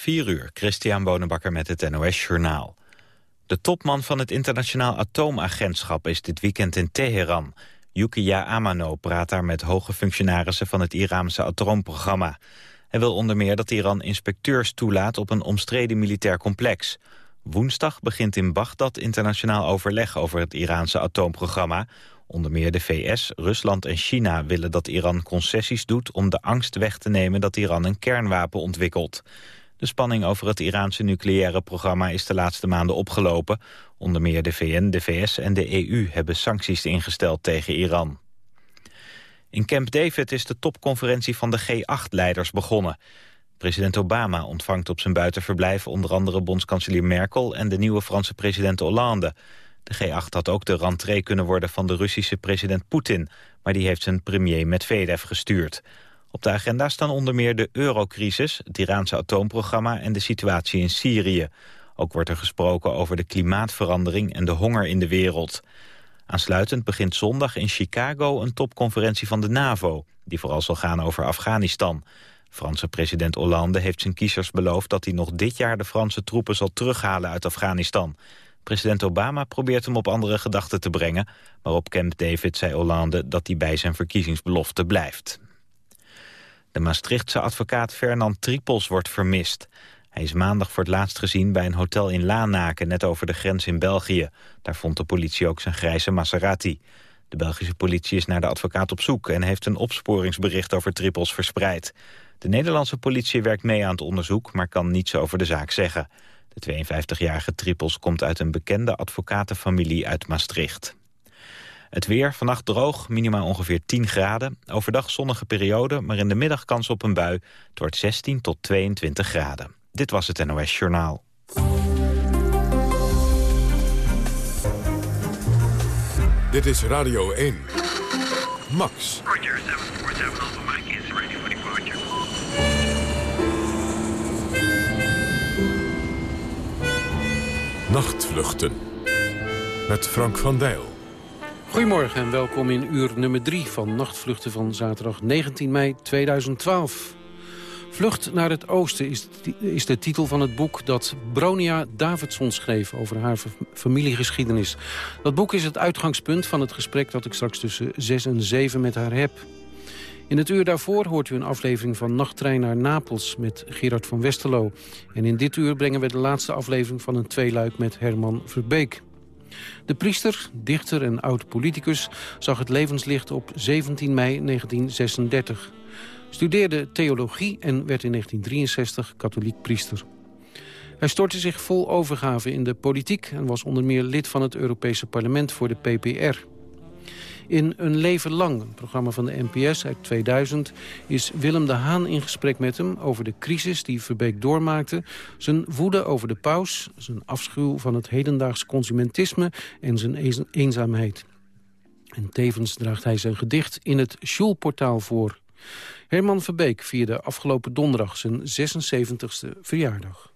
4 uur, Christian Bonenbakker met het NOS Journaal. De topman van het internationaal atoomagentschap is dit weekend in Teheran. Yukiya Amano praat daar met hoge functionarissen van het Iraanse atoomprogramma. Hij wil onder meer dat Iran inspecteurs toelaat op een omstreden militair complex. Woensdag begint in Bagdad internationaal overleg over het Iraanse atoomprogramma. Onder meer de VS, Rusland en China willen dat Iran concessies doet... om de angst weg te nemen dat Iran een kernwapen ontwikkelt. De spanning over het Iraanse nucleaire programma is de laatste maanden opgelopen. Onder meer de VN, de VS en de EU hebben sancties ingesteld tegen Iran. In Camp David is de topconferentie van de G8-leiders begonnen. President Obama ontvangt op zijn buitenverblijf onder andere bondskanselier Merkel en de nieuwe Franse president Hollande. De G8 had ook de rentree kunnen worden van de Russische president Poetin, maar die heeft zijn premier Medvedev gestuurd. Op de agenda staan onder meer de eurocrisis, het Iraanse atoomprogramma en de situatie in Syrië. Ook wordt er gesproken over de klimaatverandering en de honger in de wereld. Aansluitend begint zondag in Chicago een topconferentie van de NAVO... die vooral zal gaan over Afghanistan. Franse president Hollande heeft zijn kiezers beloofd... dat hij nog dit jaar de Franse troepen zal terughalen uit Afghanistan. President Obama probeert hem op andere gedachten te brengen... maar op Camp David zei Hollande dat hij bij zijn verkiezingsbelofte blijft. De Maastrichtse advocaat Fernand Tripels wordt vermist. Hij is maandag voor het laatst gezien bij een hotel in Lanaken... net over de grens in België. Daar vond de politie ook zijn grijze Maserati. De Belgische politie is naar de advocaat op zoek... en heeft een opsporingsbericht over Tripels verspreid. De Nederlandse politie werkt mee aan het onderzoek... maar kan niets over de zaak zeggen. De 52-jarige Tripels komt uit een bekende advocatenfamilie uit Maastricht. Het weer, vannacht droog, minimaal ongeveer 10 graden. Overdag zonnige periode, maar in de middag kans op een bui. Het wordt 16 tot 22 graden. Dit was het NOS Journaal. Dit is Radio 1. Max. Roger, 747 Alpha Mike is ready for departure. Nachtvluchten. Met Frank van Dijl. Goedemorgen en welkom in uur nummer 3 van Nachtvluchten van zaterdag 19 mei 2012. Vlucht naar het oosten is, de titel van het boek dat Bronia Davidson schreef over haar familiegeschiedenis. Dat boek is het uitgangspunt van het gesprek dat ik straks tussen 6 en 7 met haar heb. In het uur daarvoor hoort u een aflevering van Nachttrein naar Napels met Gerard van Westerlo. En in dit uur brengen we de laatste aflevering van een tweeluik met Herman Verbeek. De priester, dichter en oud-politicus zag het levenslicht op 17 mei 1936. Studeerde theologie en werd in 1963 katholiek priester. Hij stortte zich vol overgave in de politiek... en was onder meer lid van het Europese parlement voor de PPR. In Een Leven Lang, een programma van de NPS uit 2000... is Willem de Haan in gesprek met hem over de crisis die Verbeek doormaakte... zijn woede over de paus, zijn afschuw van het hedendaags consumentisme... en zijn eenzaamheid. En tevens draagt hij zijn gedicht in het Sjoelportaal voor. Herman Verbeek vierde afgelopen donderdag zijn 76e verjaardag.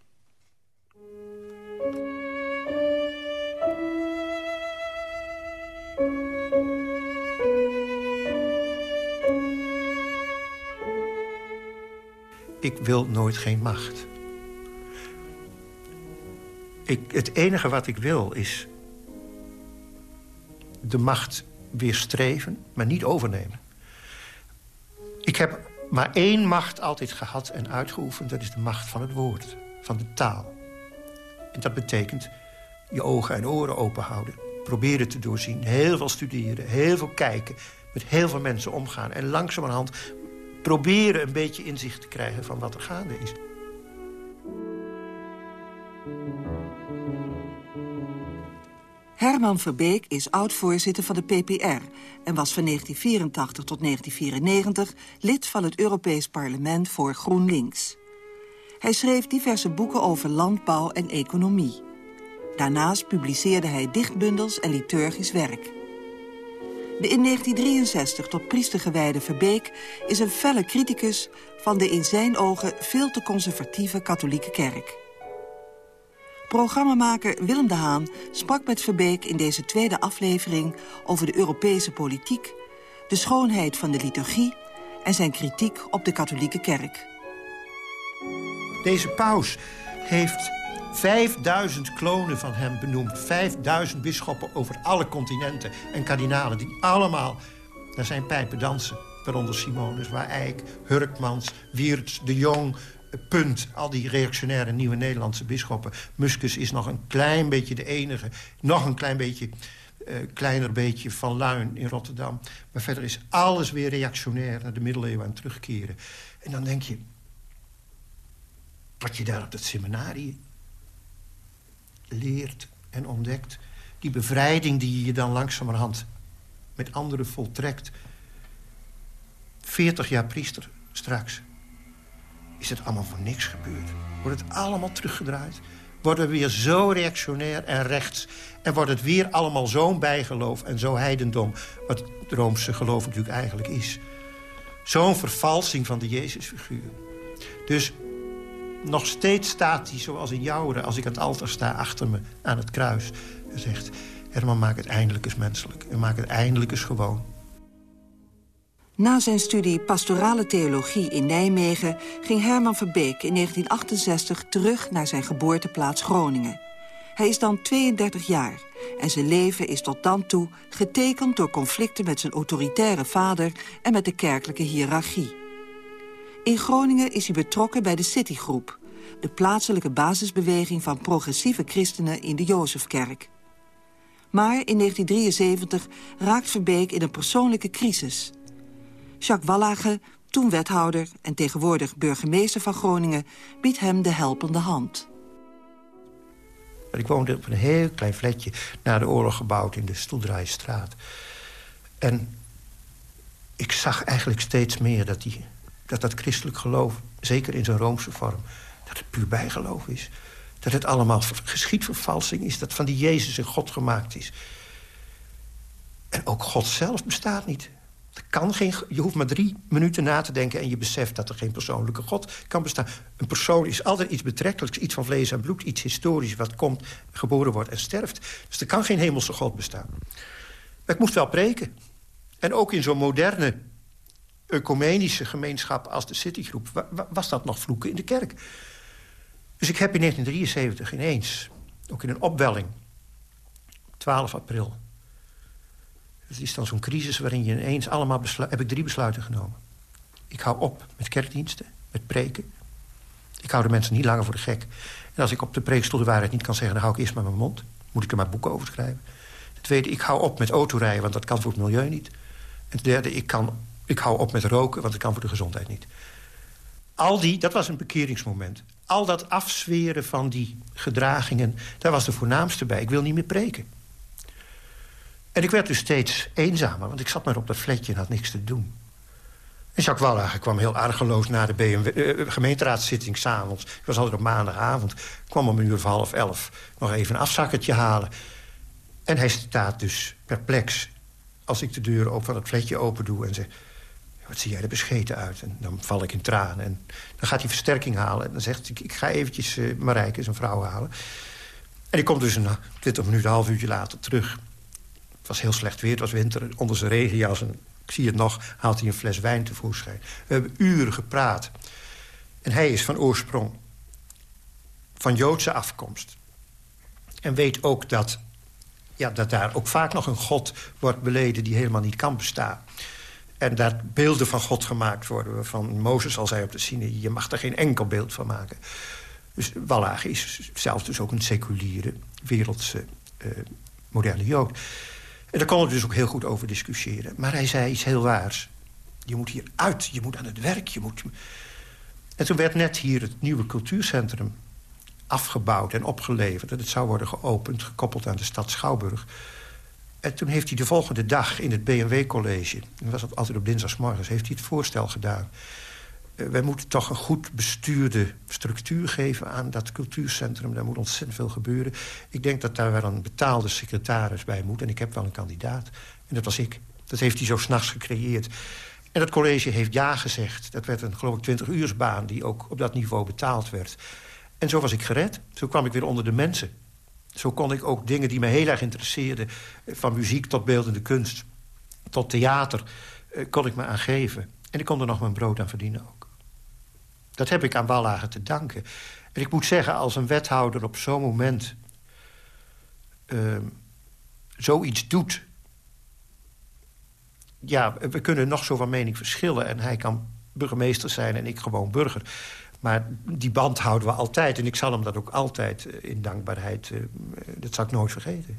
Ik wil nooit geen macht. Ik, het enige wat ik wil is de macht weerstreven, maar niet overnemen. Ik heb maar één macht altijd gehad en uitgeoefend. Dat is de macht van het woord, van de taal. En dat betekent je ogen en oren open houden. Proberen te doorzien, heel veel studeren, heel veel kijken... met heel veel mensen omgaan. En langzamerhand proberen een beetje inzicht te krijgen van wat er gaande is. Herman Verbeek is oud-voorzitter van de PPR... en was van 1984 tot 1994 lid van het Europees Parlement voor GroenLinks. Hij schreef diverse boeken over landbouw en economie. Daarnaast publiceerde hij dichtbundels en liturgisch werk. De in 1963 tot priester gewijde Verbeek is een felle criticus... van de in zijn ogen veel te conservatieve katholieke kerk. Programmamaker Willem de Haan sprak met Verbeek in deze tweede aflevering... over de Europese politiek, de schoonheid van de liturgie... en zijn kritiek op de katholieke kerk. Deze paus heeft 5000 klonen van hem benoemd. 5000 bisschoppen over alle continenten en kardinalen... die allemaal naar zijn pijpen dansen. Waaronder Simonus, Waar Hurkmans, Wiertz, De Jong... Punt, al die reactionaire nieuwe Nederlandse bisschoppen. Muscus is nog een klein beetje de enige. Nog een klein beetje, uh, kleiner beetje van Luin in Rotterdam. Maar verder is alles weer reactionair naar de middeleeuwen aan terugkeren. En dan denk je... wat je daar op dat seminarie leert en ontdekt... die bevrijding die je dan langzamerhand met anderen voltrekt... 40 jaar priester straks... is het allemaal voor niks gebeurd. Wordt het allemaal teruggedraaid? Worden we weer zo reactionair en rechts... en wordt het weer allemaal zo'n bijgeloof en zo heidendom... wat het Roomse geloof natuurlijk eigenlijk is. Zo'n vervalsing van de Jezusfiguur. Dus nog steeds staat hij zoals in Jouweren... als ik aan het altaar sta achter me aan het kruis. En zegt, Herman, maak het eindelijk eens menselijk. En maak het eindelijk eens gewoon. Na zijn studie pastorale theologie in Nijmegen... ging Herman Verbeek in 1968 terug naar zijn geboorteplaats Groningen. Hij is dan 32 jaar en zijn leven is tot dan toe getekend door conflicten met zijn autoritaire vader en met de kerkelijke hiërarchie. In Groningen is hij betrokken bij de Citygroep... de plaatselijke basisbeweging van progressieve christenen in de Jozefkerk. Maar in 1973 raakt Verbeek in een persoonlijke crisis. Jacques Wallage, toen wethouder en tegenwoordig burgemeester van Groningen... biedt hem de helpende hand. Ik woonde op een heel klein flatje na de oorlog gebouwd in de Stoeldraaistraat. En ik zag eigenlijk steeds meer dat die dat dat christelijk geloof, zeker in zijn Roomse vorm... dat het puur bijgeloof is. Dat het allemaal geschiedvervalsing is. Dat van die Jezus een God gemaakt is. En ook God zelf bestaat niet. Er kan geen, je hoeft maar drie minuten na te denken... en je beseft dat er geen persoonlijke God kan bestaan. Een persoon is altijd iets betrekkelijks, iets van vlees en bloed... iets historisch wat komt, geboren wordt en sterft. Dus er kan geen hemelse God bestaan. Maar ik moest wel preken. En ook in zo'n moderne ecumenische gemeenschap als de Citygroep... was dat nog vloeken in de kerk. Dus ik heb in 1973 ineens, ook in een opwelling... 12 april... Het is dan zo'n crisis waarin je ineens allemaal heb ik drie besluiten genomen. Ik hou op met kerkdiensten, met preken. Ik hou de mensen niet langer voor de gek. En als ik op de preekstoel de waarheid niet kan zeggen... dan hou ik eerst maar mijn mond. Moet ik er maar boeken over schrijven. Ten tweede, ik hou op met autorijden, want dat kan voor het milieu niet. En ten derde, ik kan ik hou op met roken, want dat kan voor de gezondheid niet. Al die, dat was een bekeringsmoment. Al dat afzweren van die gedragingen, daar was de voornaamste bij. Ik wil niet meer preken. En ik werd dus steeds eenzamer, want ik zat maar op dat flatje en had niks te doen. En Jacques Wallager kwam heel argeloos naar de BMW, uh, gemeenteraadszitting s'avonds. Ik was altijd op maandagavond. kwam om een uur of half elf nog even een afzakkertje halen. En hij staat dus perplex als ik de deur op van het flatje open doe en zeg wat zie jij er bescheten uit? En dan val ik in tranen. En dan gaat hij versterking halen. En dan zegt hij, ik ga eventjes uh, Marijke, zijn vrouw, halen. En ik kom dus een 20 minuten, een half uurtje later terug. Het was heel slecht weer, het was winter. Onder zijn regenjas, en ik zie het nog, haalt hij een fles wijn tevoorschijn. We hebben uren gepraat. En hij is van oorsprong van Joodse afkomst. En weet ook dat, ja, dat daar ook vaak nog een god wordt beleden... die helemaal niet kan bestaan. En daar beelden van God gemaakt worden. Van Mozes al zei op de Sinai, je mag er geen enkel beeld van maken. Dus Wallach is zelf dus ook een seculiere, wereldse, uh, moderne Jood. En daar konden we dus ook heel goed over discussiëren. Maar hij zei iets heel waars. Je moet hier uit, je moet aan het werk. Je moet... En toen werd net hier het nieuwe cultuurcentrum afgebouwd en opgeleverd. En het zou worden geopend, gekoppeld aan de stad Schouwburg. En toen heeft hij de volgende dag in het BMW-college... dat was altijd op dinsdagsmorgens, heeft hij het voorstel gedaan. Uh, wij moeten toch een goed bestuurde structuur geven aan dat cultuurcentrum. Daar moet ontzettend veel gebeuren. Ik denk dat daar wel een betaalde secretaris bij moet. En ik heb wel een kandidaat. En dat was ik. Dat heeft hij zo s'nachts gecreëerd. En dat college heeft ja gezegd. Dat werd een, geloof ik, 20-uursbaan die ook op dat niveau betaald werd. En zo was ik gered. Zo kwam ik weer onder de mensen. Zo kon ik ook dingen die me heel erg interesseerden... Eh, van muziek tot beeldende kunst, tot theater, eh, kon ik me aan geven. En ik kon er nog mijn brood aan verdienen ook. Dat heb ik aan Wallagen te danken. En ik moet zeggen, als een wethouder op zo'n moment... Uh, zoiets doet... Ja, we kunnen nog zo van mening verschillen... en hij kan burgemeester zijn en ik gewoon burger. Maar die band houden we altijd. En ik zal hem dat ook altijd uh, in dankbaarheid... Uh, dat zal ik nooit vergeten.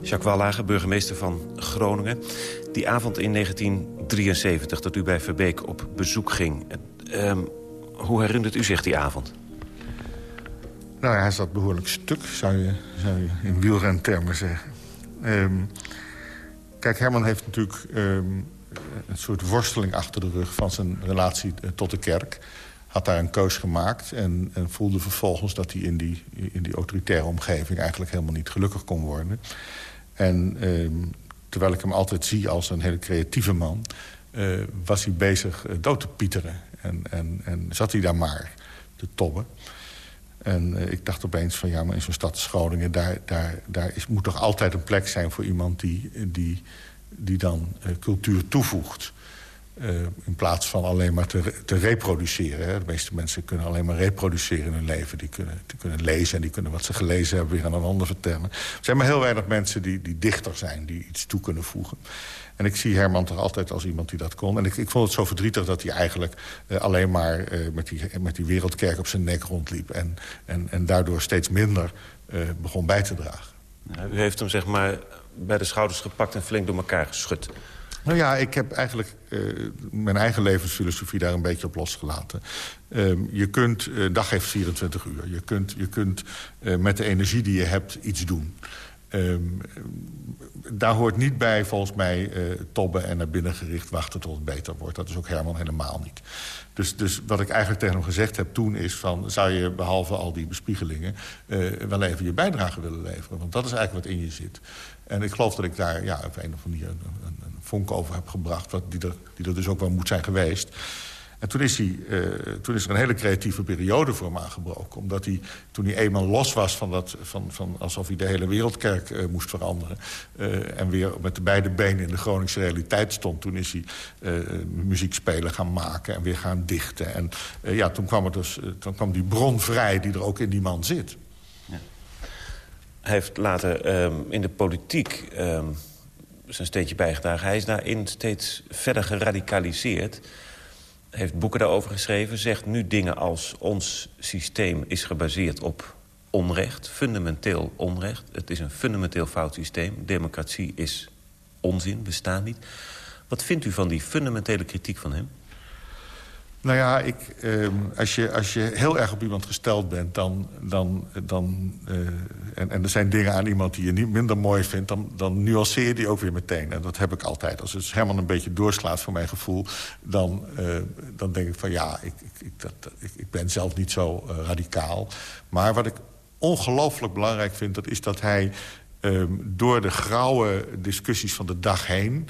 Jacques Wallagen, burgemeester van Groningen. Die avond in 1973 dat u bij Verbeek op bezoek ging. Uh, hoe herinnert u zich die avond? Nou ja, hij zat behoorlijk stuk, zou je, zou je in wielrentermen zeggen. Um, kijk, Herman heeft natuurlijk um, een soort worsteling achter de rug... van zijn relatie eh, tot de kerk. Had daar een keus gemaakt en, en voelde vervolgens... dat hij in die, in die autoritaire omgeving eigenlijk helemaal niet gelukkig kon worden. En uh, terwijl ik hem altijd zie als een hele creatieve man... Uh, was hij bezig uh, dood te pieteren. En, en, en zat hij daar maar te tobben. En uh, ik dacht opeens van ja, maar in zo'n stad als Groningen... daar, daar, daar is, moet toch altijd een plek zijn voor iemand die, die, die dan cultuur toevoegt. Uh, in plaats van alleen maar te, te reproduceren. Hè. De meeste mensen kunnen alleen maar reproduceren in hun leven. Die kunnen, die kunnen lezen en die kunnen wat ze gelezen hebben... weer aan een ander vertellen. Er zijn maar heel weinig mensen die, die dichter zijn... die iets toe kunnen voegen. En ik zie Herman toch altijd als iemand die dat kon. En ik, ik vond het zo verdrietig dat hij eigenlijk uh, alleen maar... Uh, met, die, met die wereldkerk op zijn nek rondliep. En, en, en daardoor steeds minder begon bij te dragen. u heeft hem zeg maar bij de schouders gepakt en flink door elkaar geschud. Nou ja, ik heb eigenlijk uh, mijn eigen levensfilosofie daar een beetje op losgelaten. Uh, je kunt, uh, dag heeft 24 uur. Je kunt, je kunt met de energie die je hebt iets doen. Ehm, daar hoort niet bij, volgens mij, tobben en naar binnen gericht wachten tot het beter wordt. Dat is ook Herman helemaal niet. Dus, dus wat ik eigenlijk tegen hem gezegd heb toen is van... zou je behalve al die bespiegelingen wel even je bijdrage willen leveren? Want dat is eigenlijk wat in je zit. En ik geloof dat ik daar ja, op een of andere manier een over heb gebracht... Wat, die, er, die er dus ook wel moet zijn geweest. En toen is, hij, uh, toen is er een hele creatieve periode voor hem aangebroken. Omdat hij, toen hij eenmaal los was van dat... Van, van alsof hij de hele wereldkerk uh, moest veranderen... Uh, en weer met de beide benen in de Groningse realiteit stond... toen is hij muziek spelen gaan maken en weer gaan dichten. En ja, toen kwam, er dus, toen kwam die bron vrij die er ook in die man zit. Ja. Hij heeft later um, in de politiek... Um zijn steentje bijgedragen. Hij is daarin steeds verder geradicaliseerd. Heeft boeken daarover geschreven. Zegt nu dingen als ons systeem is gebaseerd op onrecht. Fundamenteel onrecht. Het is een fundamenteel fout systeem. Democratie is onzin, bestaat niet. Wat vindt u van die fundamentele kritiek van hem? Nou ja, ik, uh, als, je, als je heel erg op iemand gesteld bent... Dan, dan, dan, uh, en, en er zijn dingen aan iemand die je niet minder mooi vindt... dan, dan nuanceer je die ook weer meteen. En dat heb ik altijd. Als het helemaal een beetje doorslaat voor mijn gevoel... dan, uh, dan denk ik van ja, ik, ik, dat, ik, ik ben zelf niet zo uh, radicaal. Maar wat ik ongelooflijk belangrijk vind... dat is dat hij um, door de grauwe discussies van de dag heen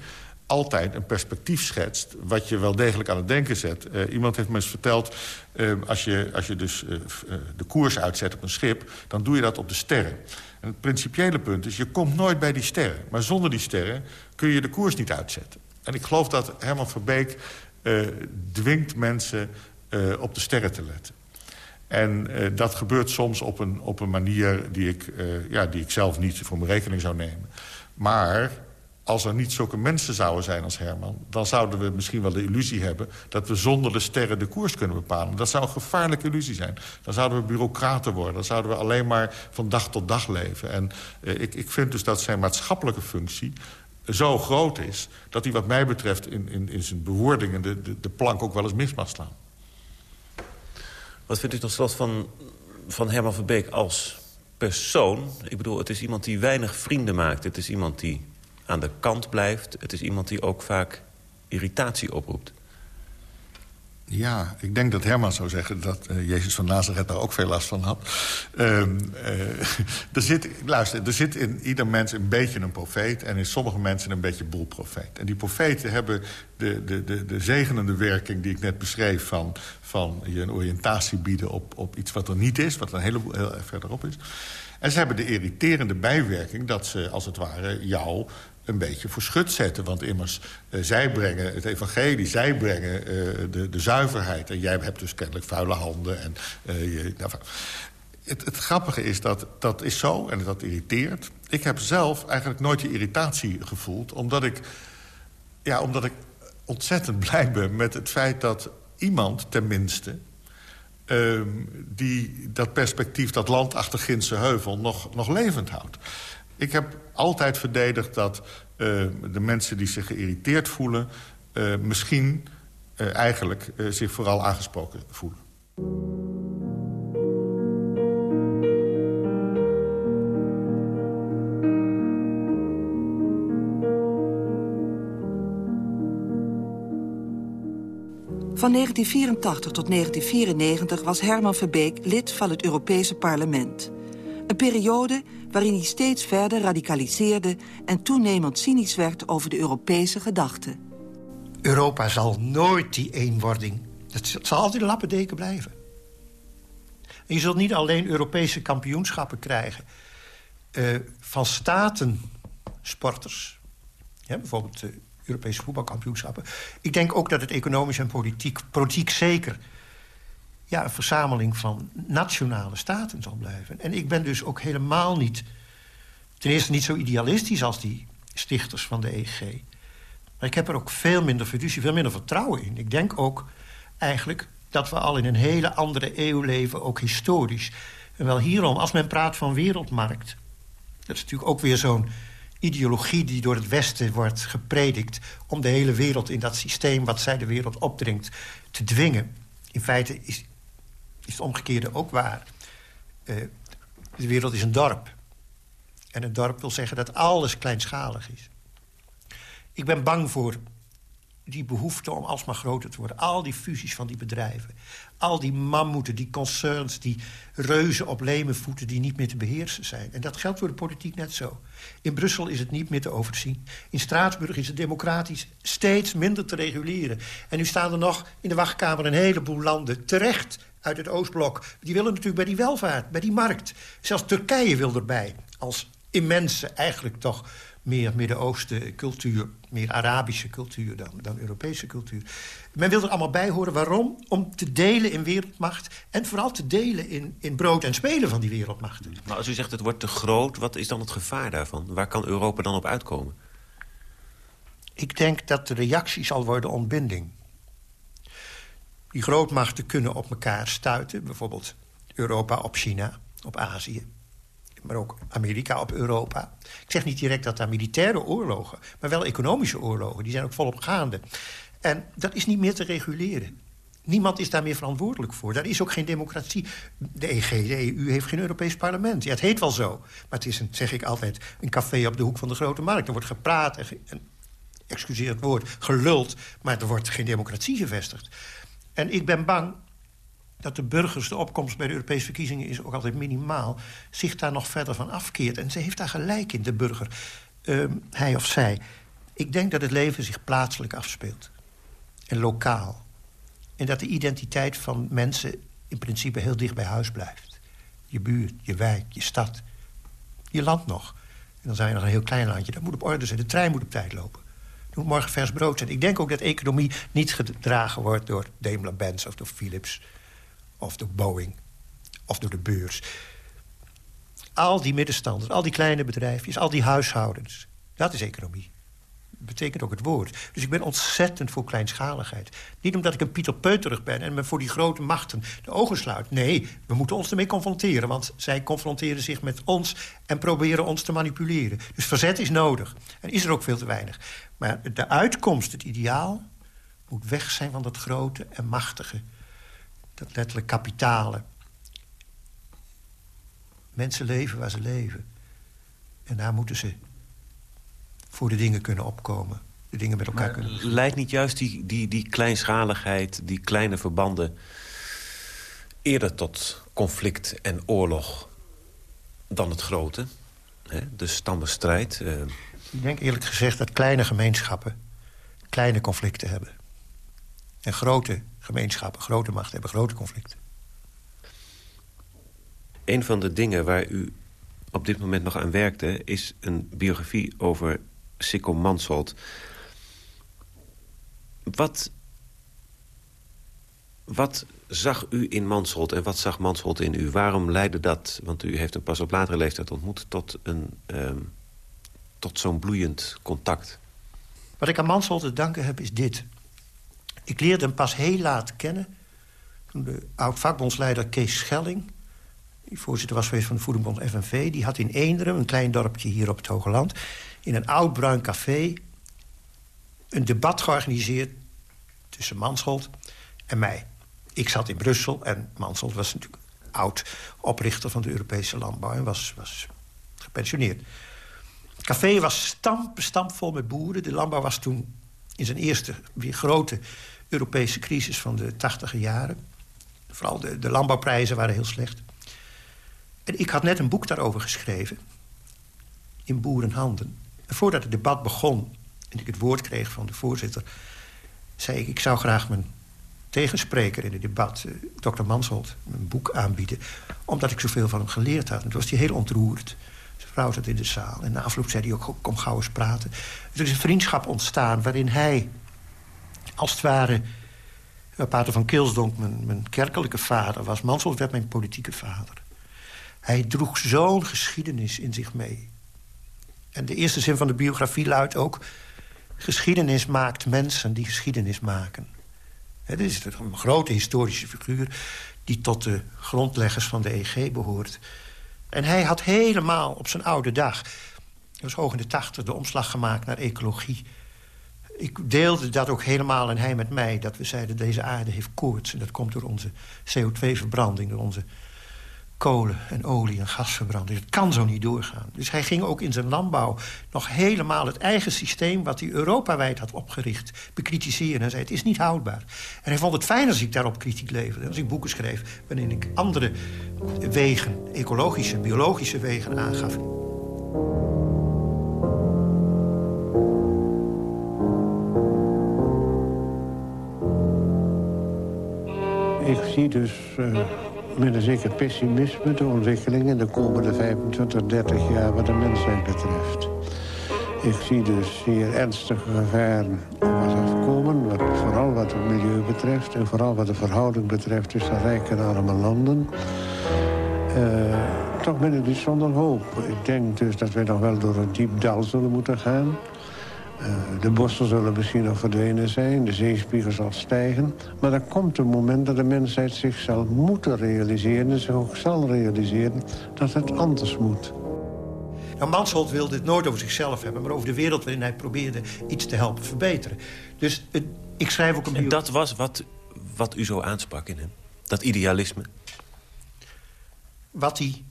altijd een perspectief schetst... wat je wel degelijk aan het denken zet. Uh, iemand heeft me eens verteld... Uh, als, je, als je dus uh, de koers uitzet op een schip... dan doe je dat op de sterren. En het principiële punt is, je komt nooit bij die sterren. Maar zonder die sterren kun je de koers niet uitzetten. En ik geloof dat Herman Verbeek dwingt mensen op de sterren te letten. En dat gebeurt soms op een, op een manier die ik, ja, die ik zelf niet voor mijn rekening zou nemen. Maar als er niet zulke mensen zouden zijn als Herman... dan zouden we misschien wel de illusie hebben... dat we zonder de sterren de koers kunnen bepalen. Dat zou een gevaarlijke illusie zijn. Dan zouden we bureaucraten worden. Dan zouden we alleen maar van dag tot dag leven. En eh, ik, ik vind dus dat zijn maatschappelijke functie zo groot is... dat hij wat mij betreft in, in, in zijn bewoordingen de, de, de plank ook wel eens mis mag slaan. Wat vindt u tot slot van, van Herman Verbeek als persoon? Ik bedoel, het is iemand die weinig vrienden maakt. Het is iemand die aan de kant blijft. Het is iemand die ook vaak irritatie oproept. Ja, ik denk dat Herman zou zeggen dat uh, Jezus van Nazareth daar ook veel last van had. Uh, uh, er zit, luister, er zit in ieder mens een beetje een profeet... en in sommige mensen een beetje boelprofeet. En die profeten hebben de, de, de, de zegenende werking die ik net beschreef... van, van je een oriëntatie bieden op, op iets wat er niet is... wat een heleboel heel erg verderop is. En ze hebben de irriterende bijwerking dat ze, als het ware, jou een beetje voor schut zetten. Want immers, uh, zij brengen het evangelie, zij brengen uh, de, de zuiverheid. En jij hebt dus kennelijk vuile handen. En, uh, je, nou, het, het, grappige is dat dat is zo en dat irriteert. Ik heb zelf eigenlijk nooit die irritatie gevoeld... omdat ik, ja, omdat ik ontzettend blij ben met het feit dat iemand tenminste... Uh, die dat perspectief, dat land achter Ginse Heuvel, nog, nog levend houdt. Ik heb altijd verdedigd dat uh, de mensen die zich geïrriteerd voelen... Uh, misschien uh, eigenlijk zich vooral aangesproken voelen. Van 1984 tot 1994 was Herman Verbeek lid van het Europese parlement. Een periode waarin hij steeds verder radicaliseerde... en toenemend cynisch werd over de Europese gedachte. Europa zal nooit die eenwording... Het zal altijd lappendeken blijven. En je zult niet alleen Europese kampioenschappen krijgen... Uh, van statensporters. Ja, bijvoorbeeld de Europese voetbalkampioenschappen. Ik denk ook dat het economisch en politiek, politiek zeker ja, een verzameling van nationale staten zal blijven. En ik ben dus ook helemaal niet... ten eerste niet zo idealistisch als die stichters van de EG. Maar ik heb er ook veel minder fiducie, veel minder vertrouwen in. Ik denk ook eigenlijk dat we al in een hele andere eeuw leven, ook historisch. En wel hierom, als men praat van wereldmarkt... dat is natuurlijk ook weer zo'n ideologie die door het Westen wordt gepredikt... om de hele wereld in dat systeem wat zij de wereld opdringt te dwingen. In feite is, is het omgekeerde ook waar. Uh, de wereld is een dorp. En een dorp wil zeggen dat alles kleinschalig is. Ik ben bang voor die behoefte om alsmaar groter te worden. Al die fusies van die bedrijven. Al die mammoeten, die concerns, die reuzen op lemenvoeten... die niet meer te beheersen zijn. En dat geldt voor de politiek net zo. In Brussel is het niet meer te overzien. In Straatsburg is het democratisch steeds minder te reguleren. En nu staan er nog in de wachtkamer een heleboel landen... terecht uit het Oostblok. Die willen natuurlijk bij die welvaart, bij die markt. Zelfs Turkije wil erbij. Als immense, eigenlijk toch meer Midden-Oosten cultuur... meer Arabische cultuur dan, dan Europese cultuur. Men wil er allemaal bij horen. Waarom? Om te delen in wereldmacht... en vooral te delen in, in brood en spelen van die wereldmachten. Maar als u zegt het wordt te groot, wat is dan het gevaar daarvan? Waar kan Europa dan op uitkomen? Ik denk dat de reactie zal worden ontbinding. Die grootmachten kunnen op elkaar stuiten. Bijvoorbeeld Europa op China, op Azië. Maar ook Amerika op Europa. Ik zeg niet direct dat daar militaire oorlogen... maar wel economische oorlogen, die zijn ook volop gaande. En dat is niet meer te reguleren. Niemand is daar meer verantwoordelijk voor. Daar is ook geen democratie. De EG, de EU, heeft geen Europees parlement. Ja, het heet wel zo. Maar het is, een, zeg ik altijd, een café op de hoek van de Grote Markt. Er wordt gepraat en, excuseer het woord, geluld... maar er wordt geen democratie gevestigd. En ik ben bang dat de burgers, de opkomst bij de Europese verkiezingen is ook altijd minimaal... zich daar nog verder van afkeert. En ze heeft daar gelijk in, de burger. Uh, hij of zij. Ik denk dat het leven zich plaatselijk afspeelt. En lokaal. En dat de identiteit van mensen in principe heel dicht bij huis blijft. Je buurt, je wijk, je stad. Je land nog. En dan zijn je nog een heel klein landje. Dat moet op orde zijn. De trein moet op tijd lopen moet morgen vers brood zijn. Ik denk ook dat economie niet gedragen wordt door Daimler-Benz of door Philips... of door Boeing of door de beurs. Al die middenstanders, al die kleine bedrijfjes, al die huishoudens... dat is economie. Dat betekent ook het woord. Dus ik ben ontzettend voor kleinschaligheid. Niet omdat ik een Pieter Peuterig ben en me voor die grote machten de ogen sluit. Nee, we moeten ons ermee confronteren. Want zij confronteren zich met ons en proberen ons te manipuleren. Dus verzet is nodig. En is er ook veel te weinig. Maar de uitkomst, het ideaal, moet weg zijn van dat grote en machtige. Dat letterlijk kapitale. Mensen leven waar ze leven. En daar moeten ze voor de dingen kunnen opkomen de dingen met elkaar kunnen... Leidt niet juist die, die, die kleinschaligheid, die kleine verbanden... eerder tot conflict en oorlog dan het grote? Hè? De stammenstrijd. Uh... Ik denk eerlijk gezegd dat kleine gemeenschappen kleine conflicten hebben. En grote gemeenschappen, grote machten hebben grote conflicten. Een van de dingen waar u op dit moment nog aan werkte... is een biografie over Sikko Mansholt. Wat, wat zag u in Mansholt en wat zag Mansholt in u? Waarom leidde dat, want u heeft hem pas op latere leeftijd ontmoet... tot, een, um, tot zo'n bloeiend contact? Wat ik aan Mansholt te danken heb, is dit. Ik leerde hem pas heel laat kennen... toen de oud-vakbondsleider Kees Schelling... die voorzitter was geweest van de voedingbond FNV... die had in Eenderen, een klein dorpje hier op het Hoge Land... in een oud bruin café een debat georganiseerd... tussen Mansholt en mij. Ik zat in Brussel en Mansholt was natuurlijk oud-oprichter... van de Europese landbouw en was, was gepensioneerd. Het café was stampvol met boeren. De landbouw was toen in zijn eerste grote Europese crisis van de tachtige jaren. Vooral de, de landbouwprijzen waren heel slecht. En ik had net een boek daarover geschreven. In boerenhanden. En voordat het debat begon en ik het woord kreeg van de voorzitter... zei ik, ik zou graag mijn tegenspreker in het debat, uh, dokter Mansholt, een boek aanbieden... omdat ik zoveel van hem geleerd had. En toen was hij heel ontroerd. Zijn vrouw zat in de zaal. En na afloop zei hij ook, kom gauw eens praten. Er is een vriendschap ontstaan waarin hij als het ware... Pater van Kilsdonk, mijn, mijn kerkelijke vader was. Mansholt werd mijn politieke vader. Hij droeg zo'n geschiedenis in zich mee. En de eerste zin van de biografie luidt ook... geschiedenis maakt mensen die geschiedenis maken. Het is een grote historische figuur... die tot de grondleggers van de EG behoort. En hij had helemaal op zijn oude dag... was hoog in de tachtig de omslag gemaakt naar ecologie ik deelde dat ook helemaal en hij met mij. Dat we zeiden, deze aarde heeft koorts. En dat komt door onze CO2-verbranding, door onze kolen en olie en gasverbranding. Het kan zo niet doorgaan. Dus hij ging ook in zijn landbouw nog helemaal het eigen systeem... wat hij Europawijd had opgericht, bekritiseren. En zei, het is niet houdbaar. En hij vond het fijn als ik daarop kritiek leverde. Als ik boeken schreef waarin ik andere wegen, ecologische, biologische wegen aangaf. Ik zie dus uh, met een zeker pessimisme de ontwikkeling in de komende 25, 30 jaar wat de mensheid betreft. Ik zie dus zeer ernstige gevaren op ons afkomen, vooral wat het milieu betreft... en vooral wat de verhouding betreft tussen rijke en arme landen. Uh, toch ben ik dus zonder hoop. Ik denk dus dat wij nog wel door een diep dal zullen moeten gaan... Eh, de bossen zullen misschien nog verdwenen zijn, de zeespiegel zal stijgen. Maar er komt een moment dat de mensheid zich zal moeten realiseren... en zich ook zal realiseren dat het anders moet. Nou, Mansholt wilde het nooit over zichzelf hebben... maar over de wereld waarin hij probeerde iets te helpen verbeteren. Dus ik schrijf ook een... En dat was wat, wat u zo aansprak in hem? Dat idealisme? Wat hij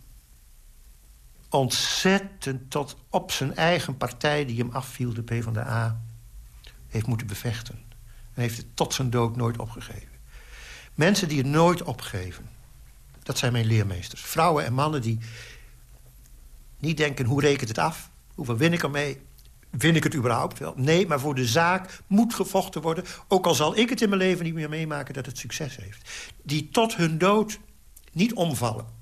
ontzettend tot op zijn eigen partij die hem afviel, de PvdA, heeft moeten bevechten. En heeft het tot zijn dood nooit opgegeven. Mensen die het nooit opgeven, dat zijn mijn leermeesters. Vrouwen en mannen die niet denken, hoe rekent het af? Hoeveel win ik ermee? Win ik het überhaupt wel? Nee, maar voor de zaak moet gevochten worden. Ook al zal ik het in mijn leven niet meer meemaken dat het succes heeft. Die tot hun dood niet omvallen.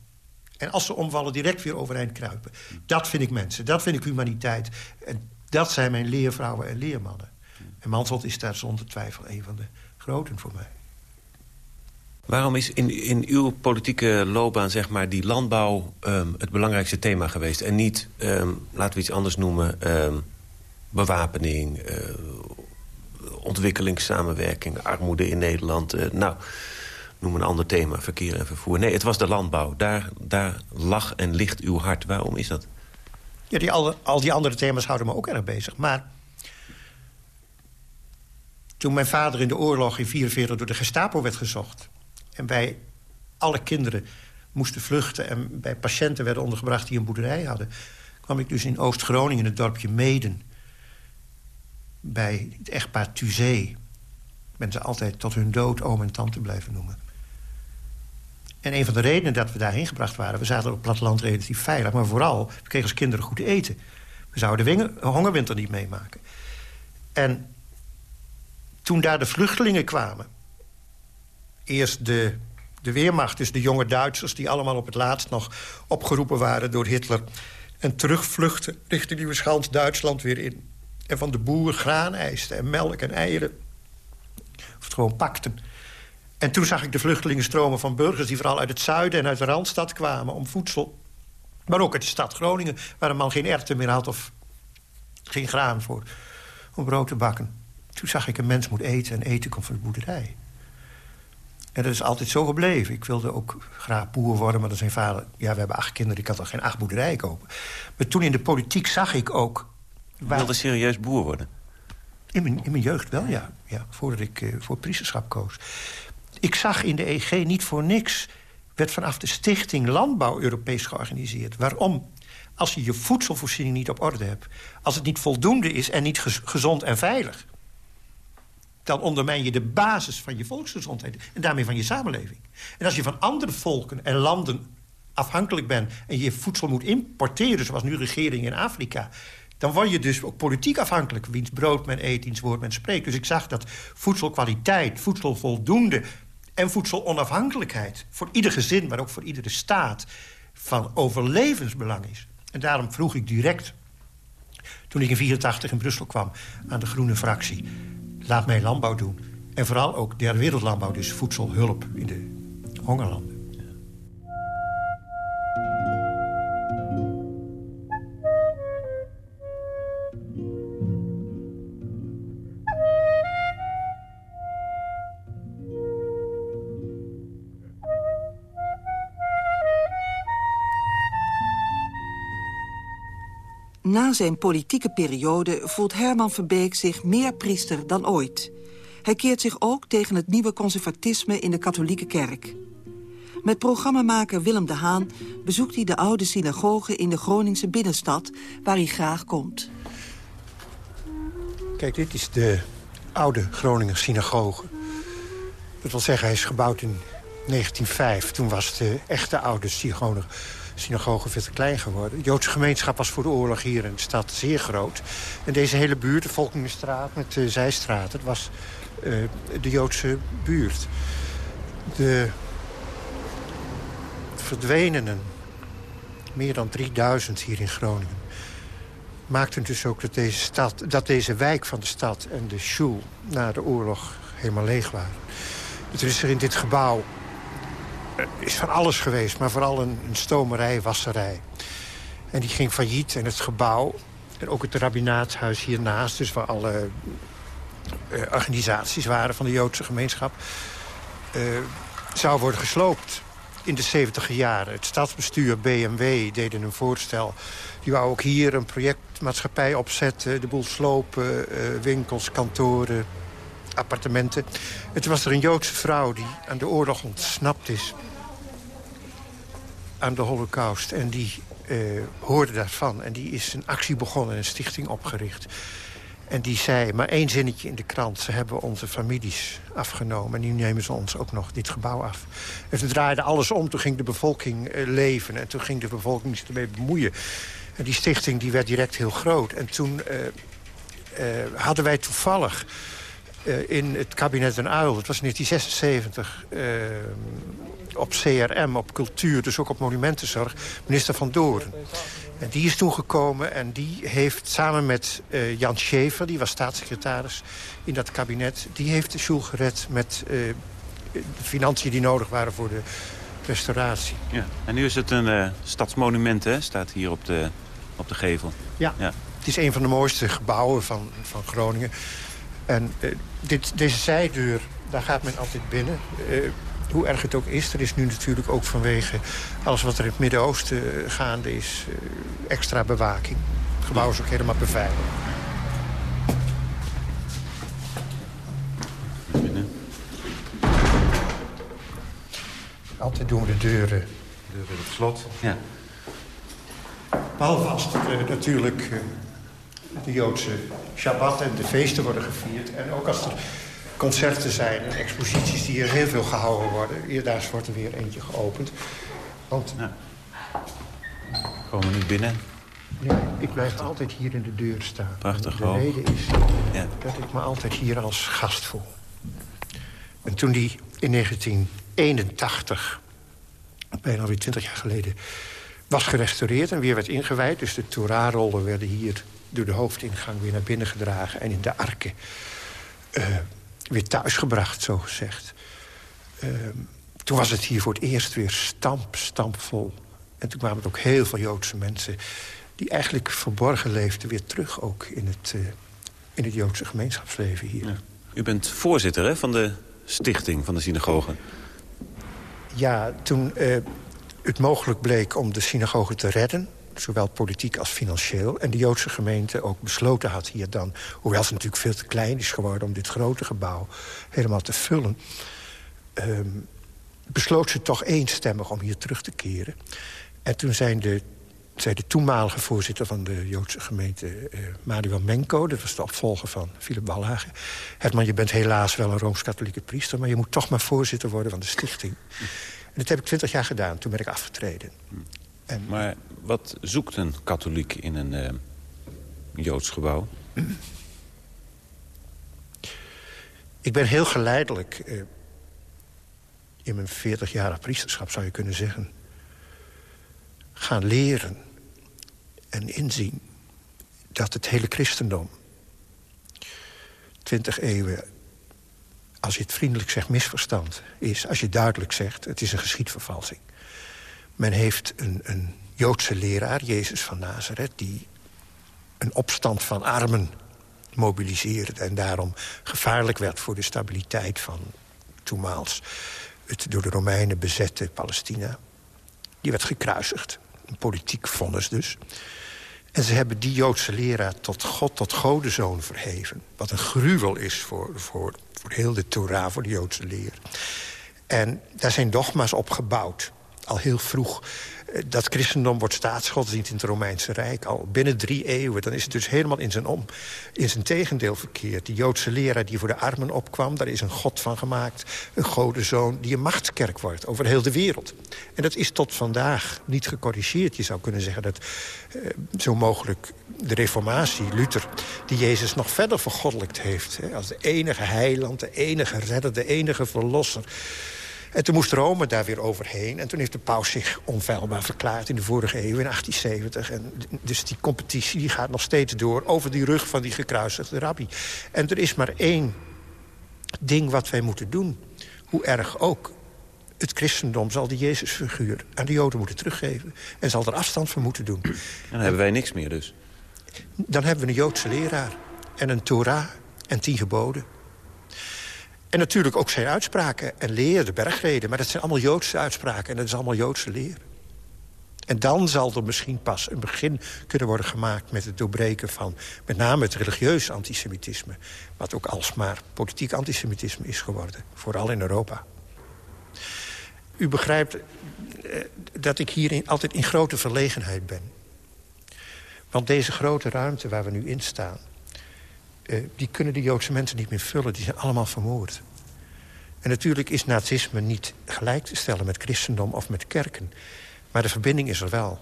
En als ze omvallen, direct weer overeind kruipen. Dat vind ik mensen, dat vind ik humaniteit. En dat zijn mijn leervrouwen en leermannen. En Mansholt is daar zonder twijfel een van de groten voor mij. Waarom is in, in uw politieke loopbaan zeg maar, die landbouw um, het belangrijkste thema geweest? En niet, um, laten we iets anders noemen, um, bewapening, uh, ontwikkelingssamenwerking, armoede in Nederland. Uh, nou, noem een ander thema, verkeer en vervoer. Nee, het was de landbouw. Daar, daar lag en ligt uw hart. Waarom is dat? Ja, die, al, die andere thema's houden me ook erg bezig. Maar toen mijn vader in de oorlog in 1944 door de Gestapo werd gezocht... en wij alle kinderen moesten vluchten... en bij patiënten werden ondergebracht die een boerderij hadden... kwam ik dus in Oost-Groningen, het dorpje Meden... bij het echtpaar Tuzé. Ben ze altijd tot hun dood oom en tante blijven noemen. En een van de redenen dat we daarheen gebracht waren... we zaten op het platteland relatief veilig... maar vooral, we kregen als kinderen goed eten. We zouden de hongerwinter niet meemaken. En toen daar de vluchtelingen kwamen... eerst de, de Weermacht, dus de jonge Duitsers... die allemaal op het laatst nog opgeroepen waren door Hitler... en terugvluchten richting Nieuweschans Duitsland weer in. En van de boer graan eisten en melk en eieren. Of het gewoon pakten. En toen zag ik de vluchtelingen stromen van burgers... die vooral uit het zuiden en uit de Randstad kwamen om voedsel. Maar ook uit de stad Groningen, waar een man geen erwten meer had... of geen graan voor om brood te bakken. Toen zag ik een mens moet eten en eten komt van de boerderij. En dat is altijd zo gebleven. Ik wilde ook graag boer worden, maar dat zijn vader... ja, we hebben acht kinderen, ik kan toch geen acht boerderijen kopen. Maar toen in de politiek zag ik ook... Waar... wilde serieus boer worden? In mijn, in mijn jeugd wel, ja. ja voordat ik uh, voor priesterschap koos. Ik zag in de EG niet voor niks... werd vanaf de stichting Landbouw Europees georganiseerd. Waarom? Als je je voedselvoorziening niet op orde hebt... als het niet voldoende is en niet gezond en veilig... dan ondermijn je de basis van je volksgezondheid... en daarmee van je samenleving. En als je van andere volken en landen afhankelijk bent... en je voedsel moet importeren, zoals nu regeringen in Afrika... dan word je dus ook politiek afhankelijk. Wiens brood men eet, wiens woord men spreekt. Dus ik zag dat voedselkwaliteit, voedselvoldoende en voedselonafhankelijkheid... voor ieder gezin, maar ook voor iedere staat... van overlevensbelang is. En daarom vroeg ik direct, toen ik in 84 in Brussel kwam... aan de groene fractie, laat mij landbouw doen. En vooral ook derde wereldlandbouw, dus voedselhulp in de hongerlanden. Na zijn politieke periode voelt Herman Verbeek zich meer priester dan ooit. Hij keert zich ook tegen het nieuwe conservatisme in de katholieke kerk. Met programmamaker Willem de Haan bezoekt hij de oude synagoge in de Groningse binnenstad, waar hij graag komt. Kijk, dit is de oude Groninger synagoge. Dat wil zeggen, hij is gebouwd in 1905. Toen was de echte oude synagoge synagoge veel te klein geworden. De Joodse gemeenschap was voor de oorlog hier in de stad zeer groot. En deze hele buurt, de Volkingenstraat met de zijstraat... het was uh, de Joodse buurt. De verdwenenen, meer dan 3000 hier in Groningen... maakten dus ook dat deze, stad, dat deze wijk van de stad en de shul... na de oorlog helemaal leeg waren. Dus er is er in dit gebouw is van alles geweest, maar vooral een, een stomerij, wasserij. En die ging failliet en het gebouw, en ook het rabbinaatshuis hiernaast... dus waar alle uh, organisaties waren van de Joodse gemeenschap... Uh, zou worden gesloopt in de 70 jaren. Het stadsbestuur BMW deden een voorstel. Die wou ook hier een projectmaatschappij opzetten. De boel slopen, uh, winkels, kantoren, appartementen. Het was er een Joodse vrouw die aan de oorlog ontsnapt is aan de holocaust. En die uh, hoorde daarvan. En die is een actie begonnen, een stichting opgericht. En die zei, maar één zinnetje in de krant... ze hebben onze families afgenomen en nu nemen ze ons ook nog dit gebouw af. En ze draaide alles om, toen ging de bevolking uh, leven... en toen ging de bevolking zich ermee bemoeien. En die stichting die werd direct heel groot. En toen uh, hadden wij toevallig in het kabinet een Uil... het was 1976 op CRM, op cultuur, dus ook op monumentenzorg, minister Van Doren. En die is toen gekomen en die heeft samen met uh, Jan Schever... die was staatssecretaris in dat kabinet... die heeft de Sjoel gered met uh, de financiën die nodig waren voor de restauratie. Ja. En nu is het een uh, stadsmonument, hè? staat hier op de, op de gevel. Ja. ja, het is een van de mooiste gebouwen van, van Groningen. En dit, deze zijdeur, daar gaat men altijd binnen hoe erg het ook is. Er is nu natuurlijk ook vanwege alles wat er in het Midden-Oosten eh, gaande is... Eh, extra bewaking. Het gebouw is ook helemaal beveiligd. Altijd doen we de deuren, deuren het slot. Ja. Behalve als uh, natuurlijk uh, de Joodse Shabbat en de feesten worden gevierd. En ook als er concerten zijn en exposities die hier heel veel gehouden worden. Eerdaags wordt er weer eentje geopend. Want... Ja. Komen we nu binnen? Nee, ik blijf altijd hier in de deur staan. Prachtig De reden is Ja. dat ik me altijd hier als gast voel. En toen die in 1981, bijna alweer 20 jaar geleden... was gerestaureerd en weer werd ingewijd... dus de Torah-rollen werden hier door de hoofdingang weer naar binnen gedragen... en in de arken eh, weer thuisgebracht, zo gezegd. Eh, toen was het hier voor het eerst weer stamp, stampvol. En toen kwamen er ook heel veel Joodse mensen... die eigenlijk verborgen leefden weer terug ook in het, eh, in het Joodse gemeenschapsleven hier. U bent voorzitter hè, van de stichting van de synagoge. Ja, toen eh, het mogelijk bleek om de synagoge te redden... zowel politiek als financieel... en de Joodse gemeente ook besloten had hier dan... hoewel ze natuurlijk veel te klein is geworden... om dit grote gebouw helemaal te vullen... ehm, besloot ze toch eenstemmig om hier terug te keren. En toen zijn de, zei de toenmalige voorzitter van de Joodse gemeente... Manuel Menko, dat was de opvolger van Philip Ballhagen... Herman, je bent helaas wel een Rooms-Katholieke priester... maar je moet toch maar voorzitter worden van de stichting. En dat heb ik twintig jaar gedaan, toen ben ik afgetreden. En Maar wat zoekt een katholiek in een eh, Joods gebouw? ik ben heel geleidelijk... eh, in mijn 40 jaar priesterschap, zou je kunnen zeggen... gaan leren en inzien dat het hele christendom... 20 eeuwen, als je het vriendelijk zegt, misverstand is. Als je duidelijk zegt, het is een geschiedvervalsing. Men heeft een, een Joodse leraar, Jezus van Nazareth... die een opstand van armen mobiliseerde... en daarom gevaarlijk werd voor de stabiliteit van toenmaals... het door de Romeinen bezette Palestina. Die werd gekruisigd, een politiek vonnis dus. En ze hebben die Joodse leraar tot God, tot godenzoon verheven. Wat een gruwel is voor, voor, voor heel de Torah, voor de Joodse leer. En daar zijn dogma's op gebouwd. Al heel vroeg. Eh, Dat christendom wordt staatsgodsdienst in het Romeinse Rijk. Al binnen drie eeuwen. Dan is het dus helemaal in zijn, om, in zijn tegendeel verkeerd. Die Joodse leraar die voor de armen opkwam. Daar is een god van gemaakt. Een godenzoon die een machtskerk wordt over heel de wereld. En dat is tot vandaag niet gecorrigeerd. Je zou kunnen zeggen dat eh, zo mogelijk de reformatie, Luther... die Jezus nog verder vergoddelijkt heeft. Hè, als de enige heiland, de enige redder, de enige verlosser. En toen moest Rome daar weer overheen. En toen heeft de paus zich onfeilbaar verklaard in de vorige eeuw, in 1870. En dus die competitie die gaat nog steeds door over die rug van die gekruisigde rabbi. En er is maar één ding wat wij moeten doen. Hoe erg ook. Het christendom zal die Jezusfiguur aan de Joden moeten teruggeven. En zal er afstand van moeten doen. En dan hebben wij niks meer dus. Dan hebben we een Joodse leraar. En een Torah en tien geboden. En natuurlijk ook zijn uitspraken en leer, de bergreden. Maar dat zijn allemaal Joodse uitspraken en dat is allemaal Joodse leer. En dan zal er misschien pas een begin kunnen worden gemaakt... met het doorbreken van met name het religieus antisemitisme... wat ook alsmaar politiek antisemitisme is geworden. Vooral in Europa. U begrijpt eh, dat ik hier in, altijd in grote verlegenheid ben. Want deze grote ruimte waar we nu in staan... Uh, die kunnen de Joodse mensen niet meer vullen. Die zijn allemaal vermoord. En natuurlijk is nazisme niet gelijk te stellen met christendom of met kerken. Maar de verbinding is er wel.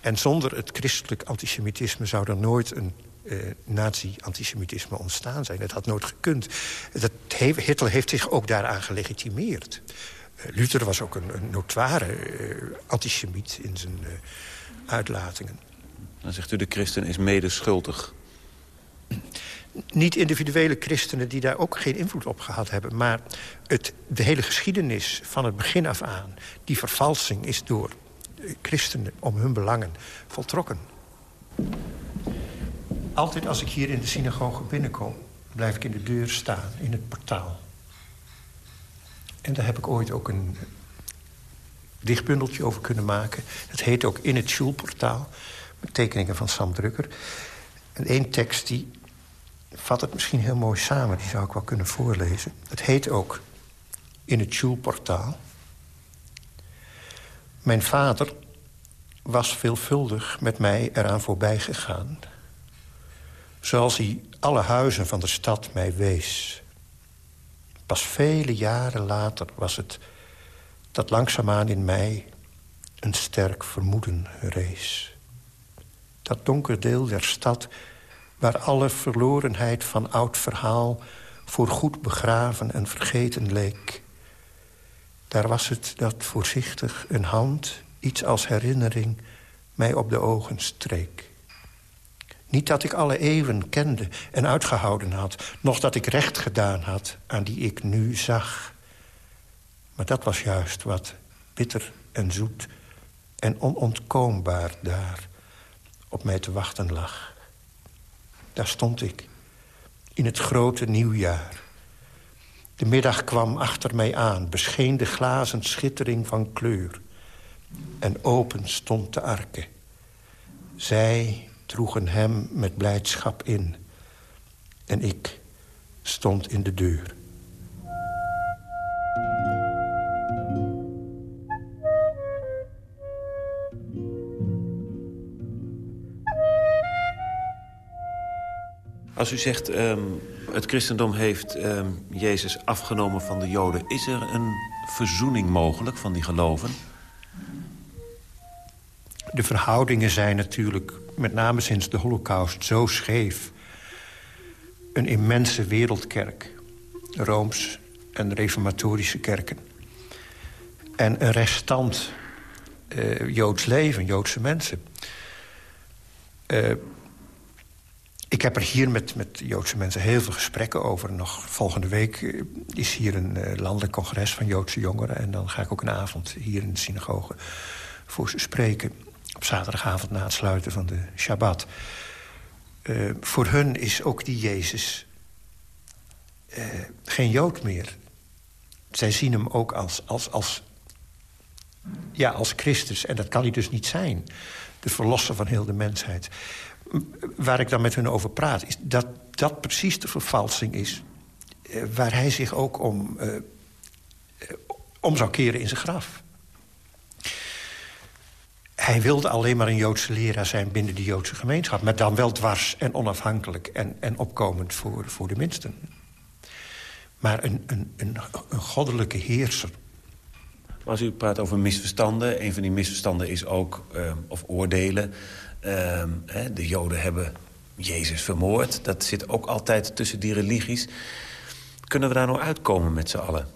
En zonder het christelijk antisemitisme zou er nooit een uh, nazi-antisemitisme ontstaan zijn. Dat had nooit gekund. Dat Hitler heeft zich ook daaraan gelegitimeerd. Uh, Luther was ook een, een notoire antisemiet in zijn uitlatingen. Dan zegt u de christen is mede schuldig niet individuele christenen die daar ook geen invloed op gehad hebben... maar het, de hele geschiedenis van het begin af aan... die vervalsing is door christenen om hun belangen voltrokken. Altijd als ik hier in de synagoge binnenkom... blijf ik in de deur staan, in het portaal. En daar heb ik ooit ook een dichtbundeltje over kunnen maken. Dat heet ook In het Schulportaal, met tekeningen van Sam Drukker. En één tekst die vat het misschien heel mooi samen. Die zou ik wel kunnen voorlezen. Het heet ook in het Schulportaal. Mijn vader was veelvuldig met mij eraan voorbij gegaan. Zoals hij alle huizen van de stad mij wees. Pas vele jaren later was het dat langzaamaan in mij een sterk vermoeden rees. Dat donker deel der stad waar alle verlorenheid van oud verhaal... voor goed begraven en vergeten leek. Daar was het dat voorzichtig een hand, iets als herinnering... mij op de ogen streek. Niet dat ik alle eeuwen kende en uitgehouden had... noch dat ik recht gedaan had aan die ik nu zag. Maar dat was juist wat bitter en zoet en onontkoombaar daar op mij te wachten lag. Daar stond ik, in het grote nieuwjaar. De middag kwam achter mij aan, bescheen de glazen schittering van kleur. En open stond de arke. Zij droegen hem met blijdschap in. En ik stond in de deur. Als u zegt, um, het christendom heeft um, Jezus afgenomen van de Joden... is er een verzoening mogelijk van die geloven? De verhoudingen zijn natuurlijk, met name sinds de holocaust, zo scheef. Een immense wereldkerk, Rooms en reformatorische kerken. En een restant uh, Joods leven, Joodse mensen... Uh, ik heb er hier met, met Joodse mensen heel veel gesprekken over. Nog volgende week eh, is hier een uh, landelijk congres van Joodse jongeren. En dan ga ik ook een avond hier in de synagoge voor ze spreken. Op zaterdagavond na het sluiten van de Shabbat. Uh, voor hun is ook die Jezus uh, geen Jood meer. Zij zien hem ook als, als, als, ja, als Christus. En dat kan hij dus niet zijn. De verlosser van heel de mensheid waar ik dan met hun over praat... is dat dat precies de vervalsing is... Eh, waar hij zich ook om, uh, om zou keren in zijn graf. Hij wilde alleen maar een Joodse leraar zijn binnen de Joodse gemeenschap... maar dan wel dwars en onafhankelijk en, en opkomend voor, voor de minsten. Maar een, een, een, goddelijke heerser... als u praat over misverstanden, een van die misverstanden is ook, uh, of oordelen... Hè, de Joden hebben Jezus vermoord. Dat zit ook altijd tussen die religies. Kunnen we daar nou uitkomen met z'n allen?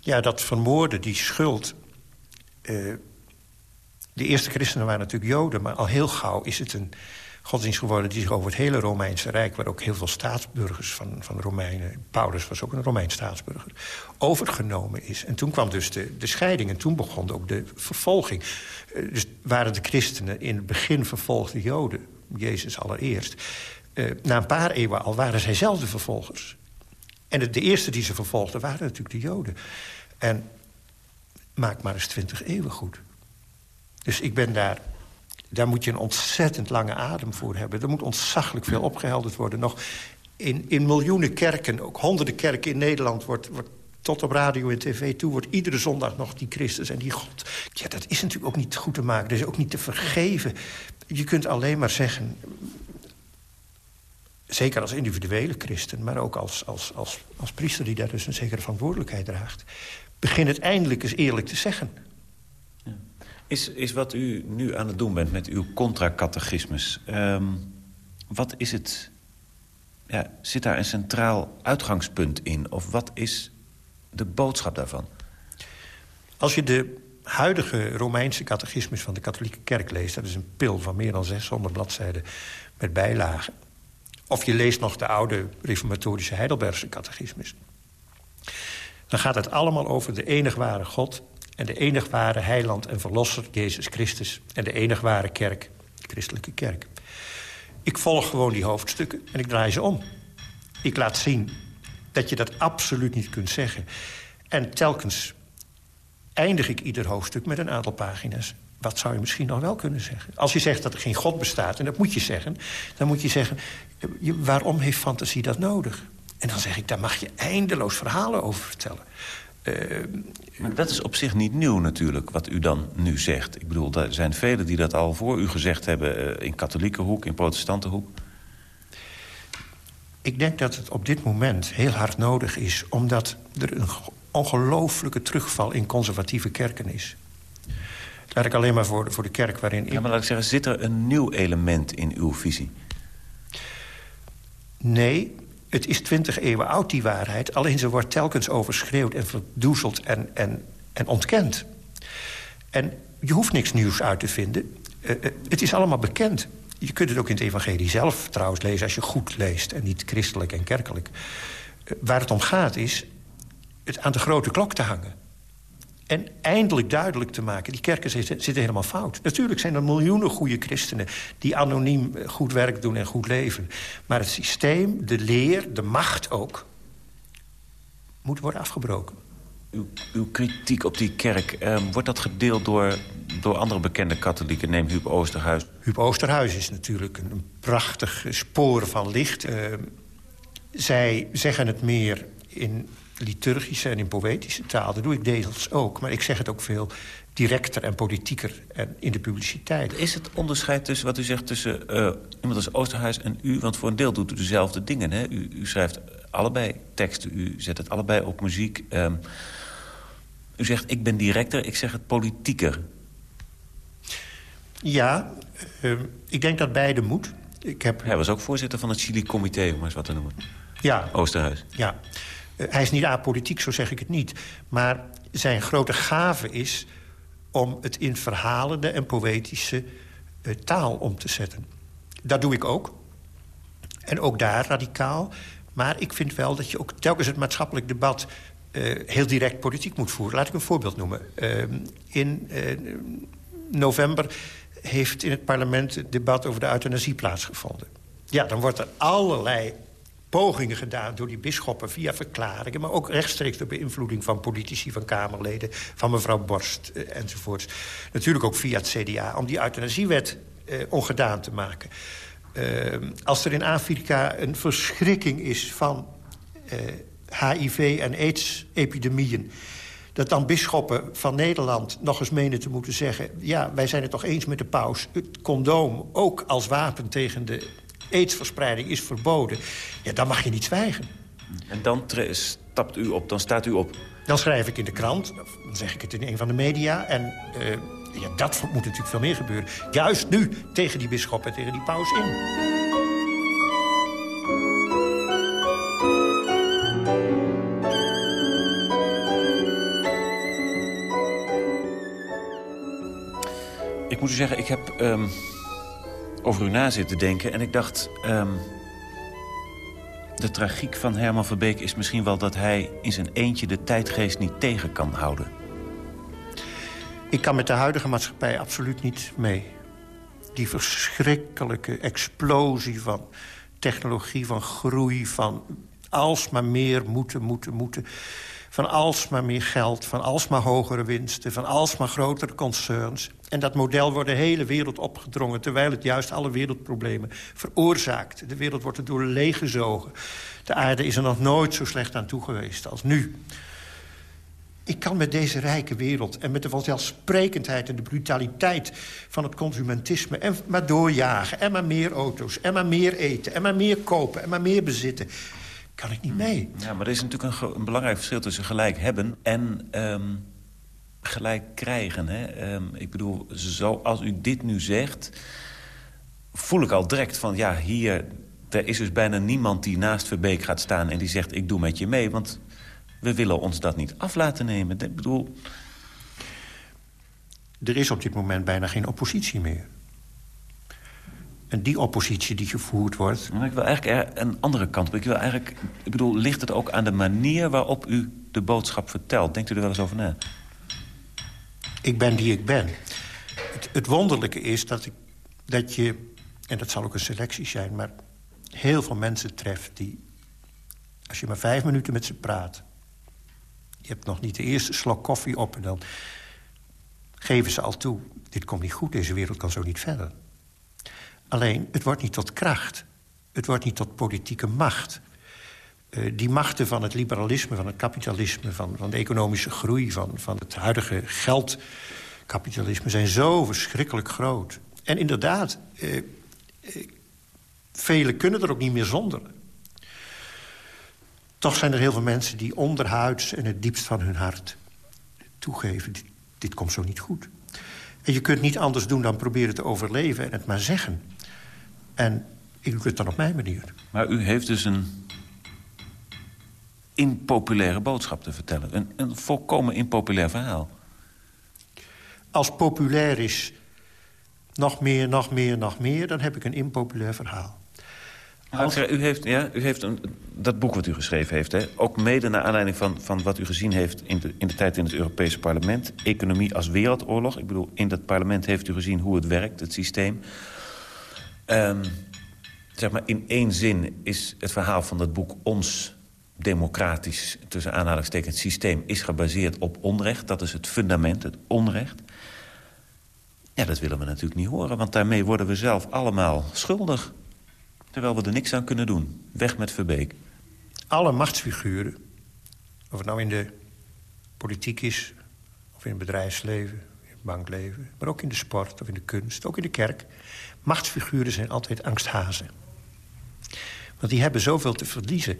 Ja, dat vermoorden, die schuld... Uh, de eerste christenen waren natuurlijk Joden... maar al heel gauw is het een godsdienst geworden... die zich over het hele Romeinse Rijk... waar ook heel veel staatsburgers van, van Romeinen... Paulus was ook een Romeins staatsburger... overgenomen is. En toen kwam dus de, de scheiding en toen begon ook de vervolging. Uh, dus waren de christenen in het begin vervolgde Joden... Jezus allereerst... Uh, na een paar eeuwen al waren zij zelf de vervolgers. En de, de eerste die ze vervolgden waren natuurlijk de Joden. En maak maar eens twintig eeuwen goed. Dus ik ben daar daar moet je een ontzettend lange adem voor hebben. Er moet ontzaglijk veel opgehelderd worden. Nog in, in miljoenen kerken, ook honderden kerken in Nederland... wordt, wordt tot op radio en tv toe wordt iedere zondag nog die Christus en die God. Ja, dat is natuurlijk ook niet goed te maken. Dat is ook niet te vergeven. Je kunt alleen maar zeggen... zeker als individuele christen, maar ook als, als, als, als priester... die daar dus een zekere verantwoordelijkheid draagt... begin het eindelijk eens eerlijk te zeggen... Is, is wat u nu aan het doen bent met uw contra-catechismus... Um, wat is het... Ja, zit daar een centraal uitgangspunt in? Of wat is de boodschap daarvan? Als je de huidige Romeinse catechismus van de katholieke kerk leest... dat is een pil van meer dan 600 bladzijden met bijlagen... of je leest nog de oude reformatorische Heidelbergse catechismus... dan gaat het allemaal over de enig ware God en de enig ware heiland en verlosser, Jezus Christus... en de enig ware kerk, de christelijke kerk. Ik volg gewoon die hoofdstukken en ik draai ze om. Ik laat zien dat je dat absoluut niet kunt zeggen. En telkens eindig ik ieder hoofdstuk met een aantal pagina's. Wat zou je misschien nog wel kunnen zeggen? Als je zegt dat er geen God bestaat, en dat moet je zeggen... dan moet je zeggen, waarom heeft fantasie dat nodig? En dan zeg ik, daar mag je eindeloos verhalen over vertellen. Maar dat is op zich niet nieuw natuurlijk, wat u dan nu zegt. Ik bedoel, er zijn velen die dat al voor u gezegd hebben... Uh, in katholieke hoek, in protestante hoek. Ik denk dat het op dit moment heel hard nodig is... omdat er een ongelooflijke terugval in conservatieve kerken is. Laat ik alleen maar voor, voor de kerk waarin... Ja, maar laat ik zeggen, zit er een nieuw element in uw visie? Nee, het is twintig eeuwen oud, die waarheid. Alleen ze wordt telkens overschreeuwd en verdoezeld en, en, en ontkend. En je hoeft niks nieuws uit te vinden. Uh, uh, het is allemaal bekend. Je kunt het ook in het evangelie zelf trouwens lezen... als je goed leest en niet christelijk en kerkelijk. Uh, waar het om gaat is het aan de grote klok te hangen. En eindelijk duidelijk te maken, die kerken zitten, zitten, helemaal fout. Natuurlijk zijn er miljoenen goede christenen... die anoniem goed werk doen en goed leven. Maar het systeem, de leer, de macht ook... moet worden afgebroken. Uw, uw kritiek op die kerk, eh, wordt dat gedeeld door, door andere bekende katholieken? Neem Huub Oosterhuis. Huub Oosterhuis is natuurlijk een, prachtig spoor van licht. Uh, zij zeggen het meer in liturgische en in poëtische taal. Dat doe ik deels ook, maar ik zeg het ook veel directer en politieker en in de publiciteit. Is het onderscheid tussen wat u zegt tussen uh, iemand als Oosterhuis en u? Want voor een deel doet u dezelfde dingen. Hè? U, u schrijft allebei teksten, u zet het allebei op muziek. Um, u zegt ik ben directer, ik zeg het politieker. Ja, uh, ik denk dat beide moet. Ik heb... Hij was ook voorzitter van het Chili-comité, om maar eens wat te noemen. Ja. Oosterhuis. Ja. Hij is niet apolitiek, zo zeg ik het niet. Maar zijn grote gave is om het in verhalende en poëtische uh, taal om te zetten. Dat doe ik ook. En ook daar radicaal. Maar ik vind wel dat je ook telkens het maatschappelijk debat... Uh, heel direct politiek moet voeren. Laat ik een voorbeeld noemen. Uh, in november heeft in het parlement het debat over de euthanasie plaatsgevonden. Ja, dan wordt er allerlei pogingen gedaan door die bisschoppen via verklaringen... maar ook rechtstreeks door beïnvloeding van politici, van Kamerleden... van mevrouw Borst uh, enzovoorts. Natuurlijk ook via het CDA, om die euthanasiewet uh, ongedaan te maken. Uh, als er in Afrika een verschrikking is van HIV- en AIDS-epidemieën... dat dan bisschoppen van Nederland nog eens menen te moeten zeggen... ja, wij zijn het toch eens met de paus. Het condoom, ook als wapen tegen de aidsverspreiding is verboden... ja, dan mag je niet zwijgen. En dan stapt u op, dan staat u op? Dan schrijf ik in de krant, dan zeg ik het in een van de media... en uh, ja, dat moet natuurlijk veel meer gebeuren. Juist nu tegen die bisschop en tegen die paus in. Ik moet u zeggen, ik heb um, over u na zitten denken... en ik dacht, um, de tragiek van Herman Verbeek is misschien wel... dat hij in zijn eentje de tijdgeest niet tegen kan houden. Ik kan met de huidige maatschappij absoluut niet mee. Die verschrikkelijke explosie van technologie, van groei... van alsmaar meer moeten, moeten, moeten... van alsmaar meer geld, van alsmaar hogere winsten... van alsmaar grotere concerns. En dat model wordt de hele wereld opgedrongen... terwijl het juist alle wereldproblemen veroorzaakt. De wereld wordt er door leeggezogen. De aarde is er nog nooit zo slecht aan toe geweest als nu. Ik kan met deze rijke wereld en met de vanzelfsprekendheid... en de brutaliteit van het consumentisme... en maar doorjagen, en maar meer auto's, en maar meer eten... en maar meer kopen, en maar meer bezitten... kan ik niet mee. Ja, maar er is natuurlijk een, een belangrijk verschil tussen gelijk hebben... en um, gelijk krijgen. Hè? Um, ik bedoel, zoals u dit nu zegt... voel ik al direct van, ja, hier... er is dus bijna niemand die naast Verbeek gaat staan... en die zegt, ik doe met je mee, want we willen ons dat niet af laten nemen. Ik bedoel... Er is op dit moment bijna geen oppositie meer. En die oppositie die gevoerd wordt... Maar ik wil eigenlijk een andere kant op. Ik, wil eigenlijk, ik bedoel, ligt het ook aan de manier waarop u de boodschap vertelt? Denkt u er wel eens over na? Ik ben die ik ben. Het, het wonderlijke is dat, ik, dat je... en dat zal ook een selectie zijn... maar heel veel mensen treft die... als je maar vijf minuten met ze praat... je hebt nog niet de eerste slok koffie op... en dan geven ze al toe... dit komt niet goed, deze wereld kan zo niet verder. Alleen, het wordt niet tot kracht. Het wordt niet tot politieke macht. Uh, die machten van het liberalisme, van het kapitalisme... van, van de economische groei, van, van het huidige geldkapitalisme... zijn zo verschrikkelijk groot. En inderdaad, uh, uh, velen kunnen er ook niet meer zonder. Toch zijn er heel veel mensen die onderhuids en het diepst van hun hart toegeven... dit, dit komt zo niet goed. En je kunt niet anders doen dan proberen te overleven en het maar zeggen. En ik doe het dan op mijn manier. Maar u heeft dus een impopulaire boodschap te vertellen. Een, een volkomen impopulair verhaal. Als populair is nog meer, nog meer, nog meer... dan heb ik een impopulair verhaal. Als... u heeft, ja, u heeft een, dat boek wat u geschreven heeft... Hè, ook mede naar aanleiding van, van wat u gezien heeft... In de, in de tijd in het Europese parlement. Economie als wereldoorlog. Ik bedoel, in dat parlement heeft u gezien hoe het werkt, het systeem. Um, zeg maar, in één zin is het verhaal van dat boek ons democratisch, tussen aanhalingstekens, systeem... is gebaseerd op onrecht. Dat is het fundament, het onrecht. Ja, dat willen we natuurlijk niet horen, want daarmee worden we zelf allemaal schuldig. Terwijl we er niks aan kunnen doen. Weg met Verbeek. Alle machtsfiguren, of het nou in de politiek is... of in het bedrijfsleven, in het bankleven... maar ook in de sport of in de kunst, ook in de kerk... machtsfiguren zijn altijd angsthazen. Want die hebben zoveel te verliezen.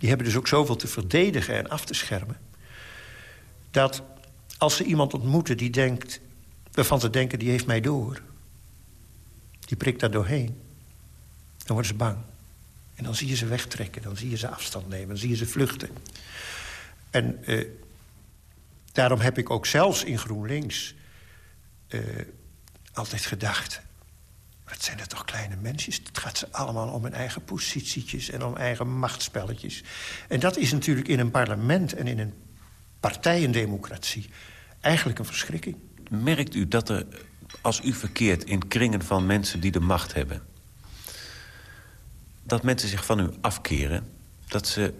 Die hebben dus ook zoveel te verdedigen en af te schermen. Dat als ze iemand ontmoeten die denkt... waarvan ze denken, die heeft mij door. Die prikt daar doorheen dan worden ze bang. En dan zie je ze wegtrekken, dan zie je ze afstand nemen, dan zie je ze vluchten. En eh, daarom heb ik ook zelfs in GroenLinks eh, altijd gedacht... wat zijn dat toch kleine mensjes? Het gaat ze allemaal om hun eigen positietjes en om eigen machtspelletjes. En dat is natuurlijk in een parlement en in een partijendemocratie eigenlijk een verschrikking. Merkt u dat er, als u verkeert in kringen van mensen die de macht hebben dat mensen zich van u afkeren. Dat ze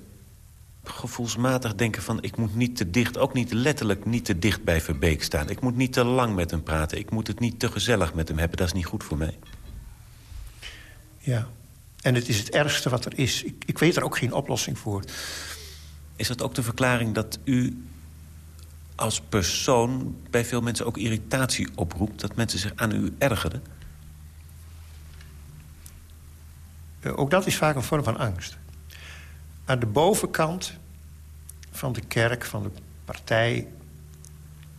gevoelsmatig denken van... ik moet niet te dicht, ook niet letterlijk niet te dicht bij Verbeek staan. Ik moet niet te lang met hem praten. Ik moet het niet te gezellig met hem hebben. Dat is niet goed voor mij. Ja, en het is het ergste wat er is. Ik, ik weet er ook geen oplossing voor. Is dat ook de verklaring dat u als persoon... bij veel mensen ook irritatie oproept? Dat mensen zich aan u ergeren? Eh, ook dat is vaak een vorm van angst. Aan de bovenkant van de kerk, van de partij...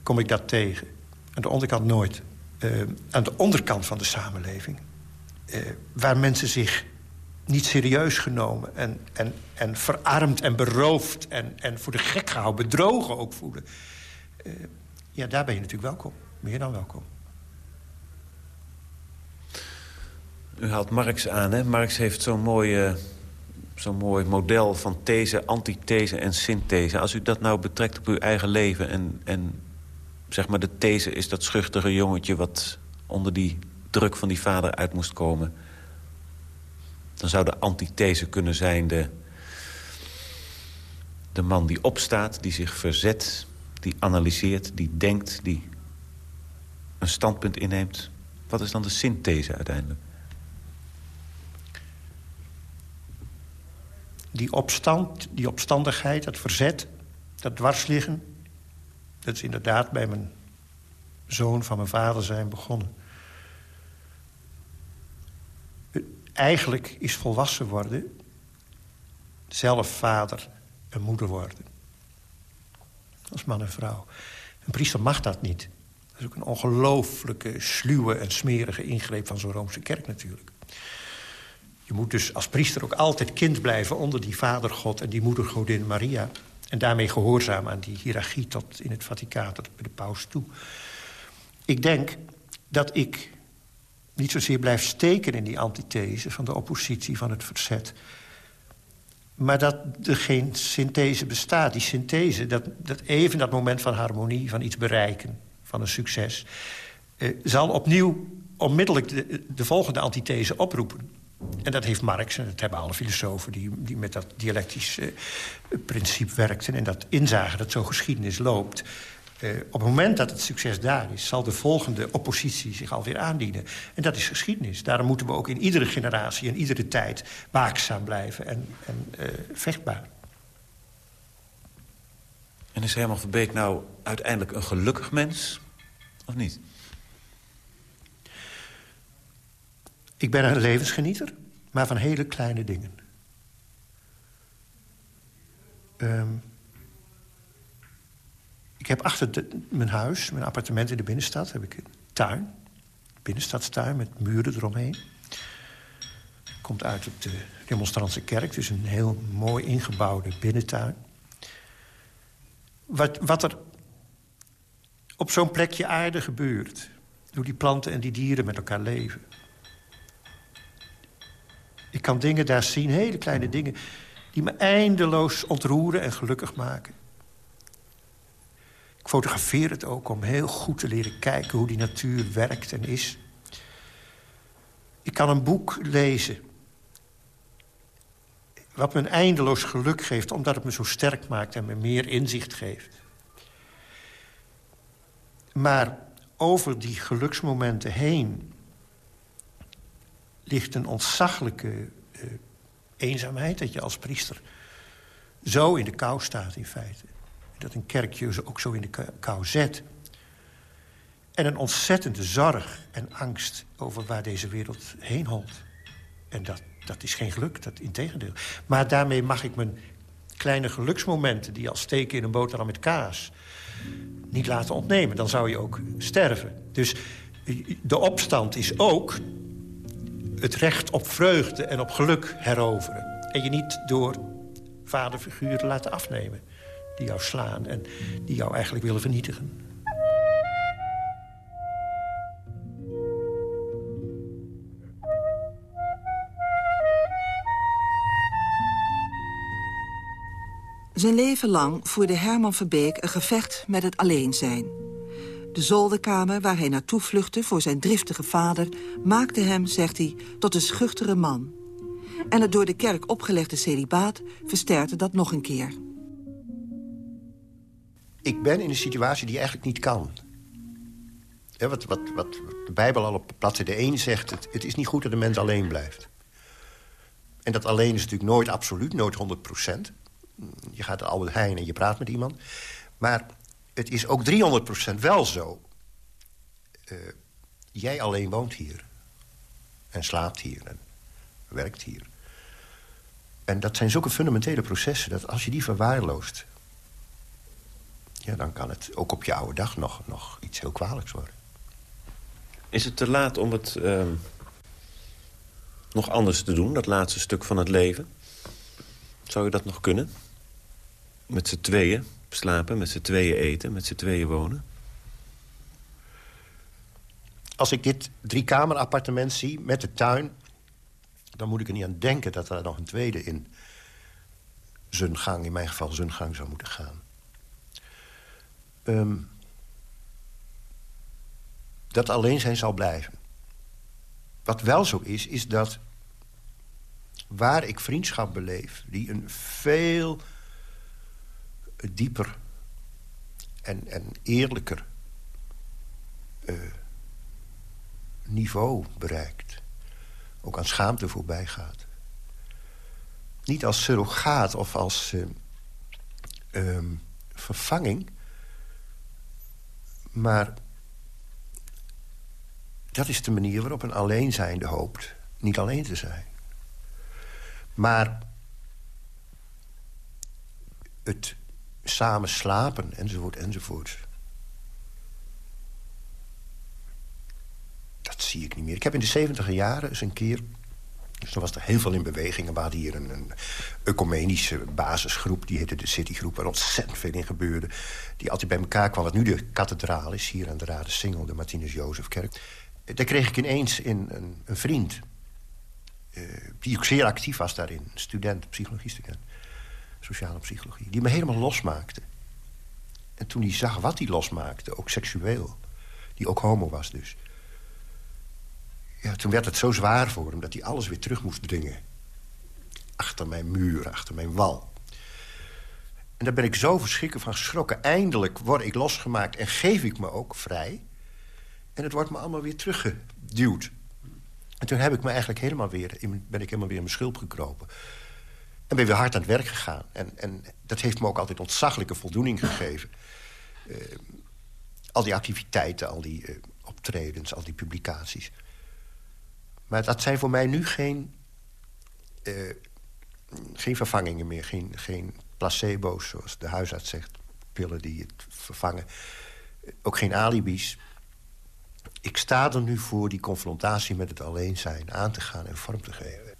kom ik dat tegen. Aan de onderkant nooit. Uh, aan de onderkant van de samenleving... Uh, waar mensen zich niet serieus genomen... en, en, en verarmd en beroofd en, en voor de gek gehouden... bedrogen ook voelen. Uh, ja, daar ben je natuurlijk welkom. Meer dan welkom. U haalt Marx aan, hè? Marx heeft zo'n mooi, zo'n mooi model van these, antithese en synthese. Als u dat nou betrekt op uw eigen leven... en, en zeg maar de these is dat schuchtere jongetje... wat onder die druk van die vader uit moest komen... dan zou de antithese kunnen zijn de, de man die opstaat, die zich verzet... die analyseert, die denkt, die een standpunt inneemt. Wat is dan de synthese uiteindelijk? die opstand, die opstandigheid, dat verzet, dat dwarsliggen... dat is inderdaad bij mijn zoon van mijn vader zijn begonnen. Eigenlijk is volwassen worden... zelf vader en moeder worden. Als man en vrouw. Een priester mag dat niet. Dat is ook een ongelooflijke, sluwe en smerige ingreep van zo'n Roomse kerk natuurlijk. Je moet dus als priester ook altijd kind blijven onder die vadergod... en die moedergodin Maria. En daarmee gehoorzaam aan die hiërarchie tot in het Vaticaan, tot bij de paus toe. Ik denk dat ik niet zozeer blijf steken in die antithese... van de oppositie, van het verzet... maar dat er geen synthese bestaat. Die synthese, dat, dat even dat moment van harmonie, van iets bereiken... van een succes, eh, zal opnieuw onmiddellijk de, de volgende antithese oproepen. En dat heeft Marx, en dat hebben alle filosofen... die, die met dat dialectisch uh, principe werkten... en dat inzagen dat zo geschiedenis loopt... Uh, op het moment dat het succes daar is... zal de volgende oppositie zich alweer aandienen. En dat is geschiedenis. Daarom moeten we ook in iedere generatie en iedere tijd... waakzaam blijven en, en uh, vechtbaar. En is Herman Verbeek nou uiteindelijk een gelukkig mens? Of niet? Ik ben een levensgenieter, maar van hele kleine dingen. Ehm, ik heb achter mijn huis, mijn appartement in de binnenstad... heb ik een tuin, binnenstadstuin met muren eromheen. Komt uit op de demonstrantse kerk, dus een heel mooi ingebouwde binnentuin. Wat, wat er op zo'n plekje aarde gebeurt... hoe die planten en die dieren met elkaar leven... Ik kan dingen daar zien, hele kleine dingen... die me eindeloos ontroeren en gelukkig maken. Fotografeer het ook om heel goed te leren kijken... hoe die natuur werkt en is. Ik kan een boek lezen... wat me een eindeloos geluk geeft... omdat het me zo sterk maakt en me meer inzicht geeft. Maar over die geluksmomenten heen ligt een ontzaglijke uh, eenzaamheid... dat je als priester zo in de kou staat in feite. Dat een kerk je ook zo in de kou zet. En een ontzettende zorg en angst over waar deze wereld heen holt. En dat, dat is geen geluk, dat integendeel. Maar daarmee mag ik mijn kleine geluksmomenten... die als steken in een boterham met kaas niet laten ontnemen. Dan zou je ook sterven. Dus de opstand is ook het recht op vreugde en op geluk heroveren. En je niet door vaderfiguren laten afnemen. Die jou slaan en die jou eigenlijk willen vernietigen. Zijn leven lang voerde Herman Verbeek een gevecht met het alleen zijn. De zolderkamer waar hij naartoe vluchtte voor zijn driftige vader... maakte hem, zegt hij, tot een schuchtere man. En het door de kerk opgelegde celibaat versterkte dat nog een keer. Ik ben in een situatie die eigenlijk niet kan. wat, wat, wat de Bijbel al op bladzijde 1 zegt... Het, is niet goed dat de mens alleen blijft. En dat alleen is natuurlijk nooit absoluut, nooit 100 procent. Je gaat naar Albert Heijn en je praat met iemand. Maar het is ook 300% wel zo. Uh, jij alleen woont hier. En slaapt hier. En werkt hier. En dat zijn zulke fundamentele processen... dat als je die verwaarloost... Ja, dan kan het ook op je oude dag nog, nog iets heel kwalijks worden. Is het te laat om het uh, nog anders te doen, dat laatste stuk van het leven? Zou je dat nog kunnen? Met z'n tweeën? slapen, met z'n tweeën eten, met z'n tweeën wonen? Als ik dit driekamerappartement zie met de tuin... dan moet ik er niet aan denken dat er nog een tweede in zijn gang... in mijn geval zijn gang zou moeten gaan. Um, dat alleen zijn zal blijven. Wat wel zo is, is dat waar ik vriendschap beleef... die een veel dieper en, en eerlijker uh, niveau bereikt. Ook aan schaamte voorbij gaat. Niet als surrogaat of als uh, um, vervanging... maar dat is de manier waarop een alleenzijnde hoopt niet alleen te zijn. Maar het samen slapen, enzovoort, enzovoort. Dat zie ik niet meer. Ik heb in de 70 jaren eens een keer... Dus toen was er heel veel in beweging. We hadden hier een, een ecumenische basisgroep. Die heette de Citygroep, waar ontzettend veel in gebeurde. Die altijd bij elkaar kwam. Wat nu de kathedraal is, hier aan de Rade Singel, de Martinus Jozefkerk. Daar kreeg ik ineens in een, een vriend... Uh, die ook zeer actief was daarin. Student, psychologie-student sociale psychologie. Die me helemaal losmaakte. En toen hij zag wat hij losmaakte, ook seksueel... die ook homo was dus... Ja, toen werd het zo zwaar voor hem dat hij alles weer terug moest dringen. Achter mijn muur, achter mijn wal. En daar ben ik zo verschrikkelijk van geschrokken. Eindelijk word ik losgemaakt en geef ik me ook vrij. En het wordt me allemaal weer teruggeduwd. En toen heb ik me eigenlijk helemaal weer, ben ik helemaal weer in mijn schulp gekropen. En ben weer hard aan het werk gegaan. En, en dat heeft me ook altijd ontzaglijke voldoening gegeven. Uh, al die activiteiten, al die uh, optredens, al die publicaties. Maar dat zijn voor mij nu geen, uh, geen vervangingen meer. Geen, geen placebo's, zoals de huisarts zegt. Pillen die het vervangen. Ook geen alibis. Ik sta er nu voor die confrontatie met het alleen zijn aan te gaan en vorm te geven.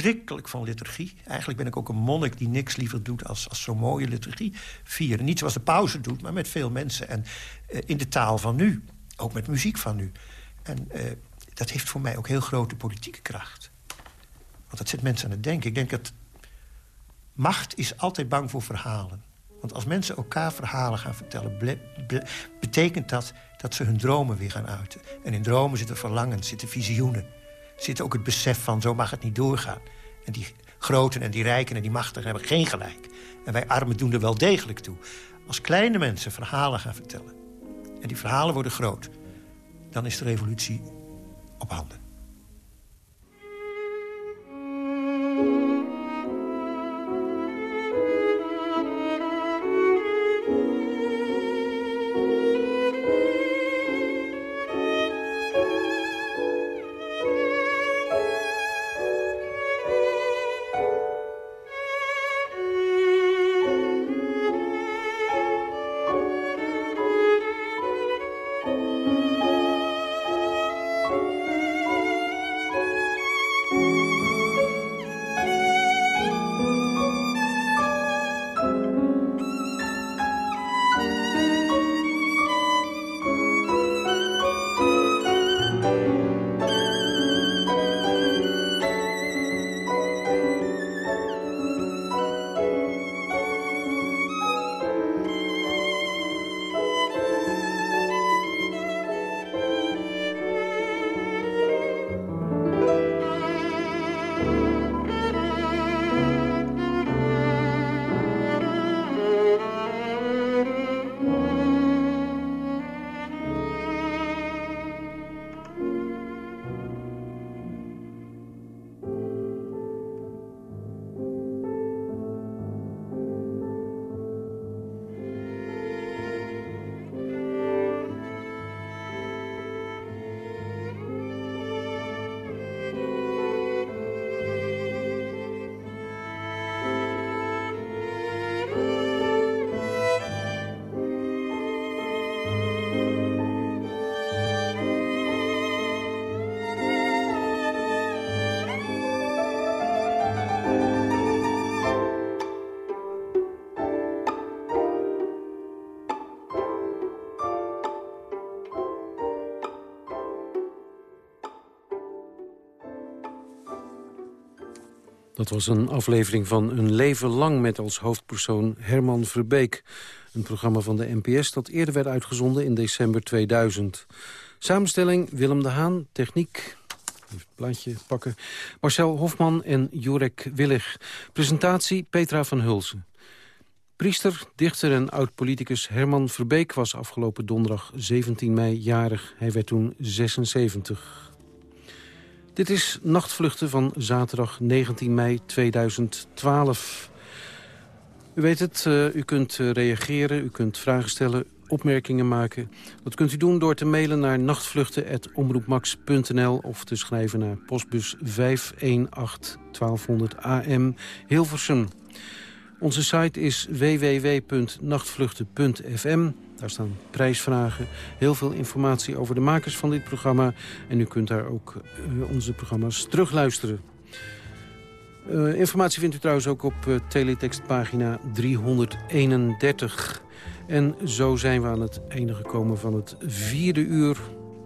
Verschrikkelijk van liturgie. Eigenlijk ben ik ook een monnik die niks liever doet als, als zo'n mooie liturgie vieren. Niet zoals de pauze doet, maar met veel mensen. En uh, in de taal van nu. Ook met muziek van nu. En uh, dat heeft voor mij ook heel grote politieke kracht. Want dat zet mensen aan het denken. Ik denk dat macht is altijd bang voor verhalen. Want als mensen elkaar verhalen gaan vertellen... betekent dat dat ze hun dromen weer gaan uiten. En in dromen zitten verlangens, zitten visioenen zit ook het besef van zo mag het niet doorgaan. En die groten en die rijken en die machtigen hebben geen gelijk. En wij armen doen er wel degelijk toe. Als kleine mensen verhalen gaan vertellen... en die verhalen worden groot... dan is de revolutie op handen. Dat was een aflevering van Een Leven Lang met als hoofdpersoon Herman Verbeek. Een programma van de NPS dat eerder werd uitgezonden in december 2000. Samenstelling Willem de Haan, techniek... Even het plaatje pakken. Marcel Hofman en Jurek Willig. Presentatie Petra van Hulsen. Priester, dichter en oud-politicus Herman Verbeek was afgelopen donderdag 17 mei jarig. Hij werd toen 76. Dit is Nachtvluchten van zaterdag 19 mei 2012. U weet het, uh, u kunt uh, reageren, u kunt vragen stellen, opmerkingen maken. Dat kunt u doen door te mailen naar nachtvluchten.omroepmax.nl... of te schrijven naar postbus 518 1200 AM Hilversum. Onze site is www.nachtvluchten.fm. Daar staan prijsvragen, heel veel informatie over de makers van dit programma. En u kunt daar ook uh, onze programma's terugluisteren. Uh, informatie vindt u trouwens ook op uh, teletextpagina 331. En zo zijn we aan het einde gekomen van het vierde uur.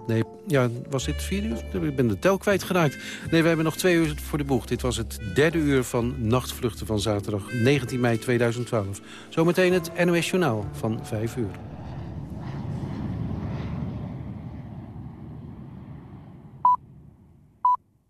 Nee, ja, was dit vierde uur? Ik ben de tel kwijtgeraakt. Nee, we hebben nog twee uur voor de boeg. Dit was het derde uur van Nachtvluchten van zaterdag 19 mei 2012. Zometeen het NOS Journaal van 5 uur.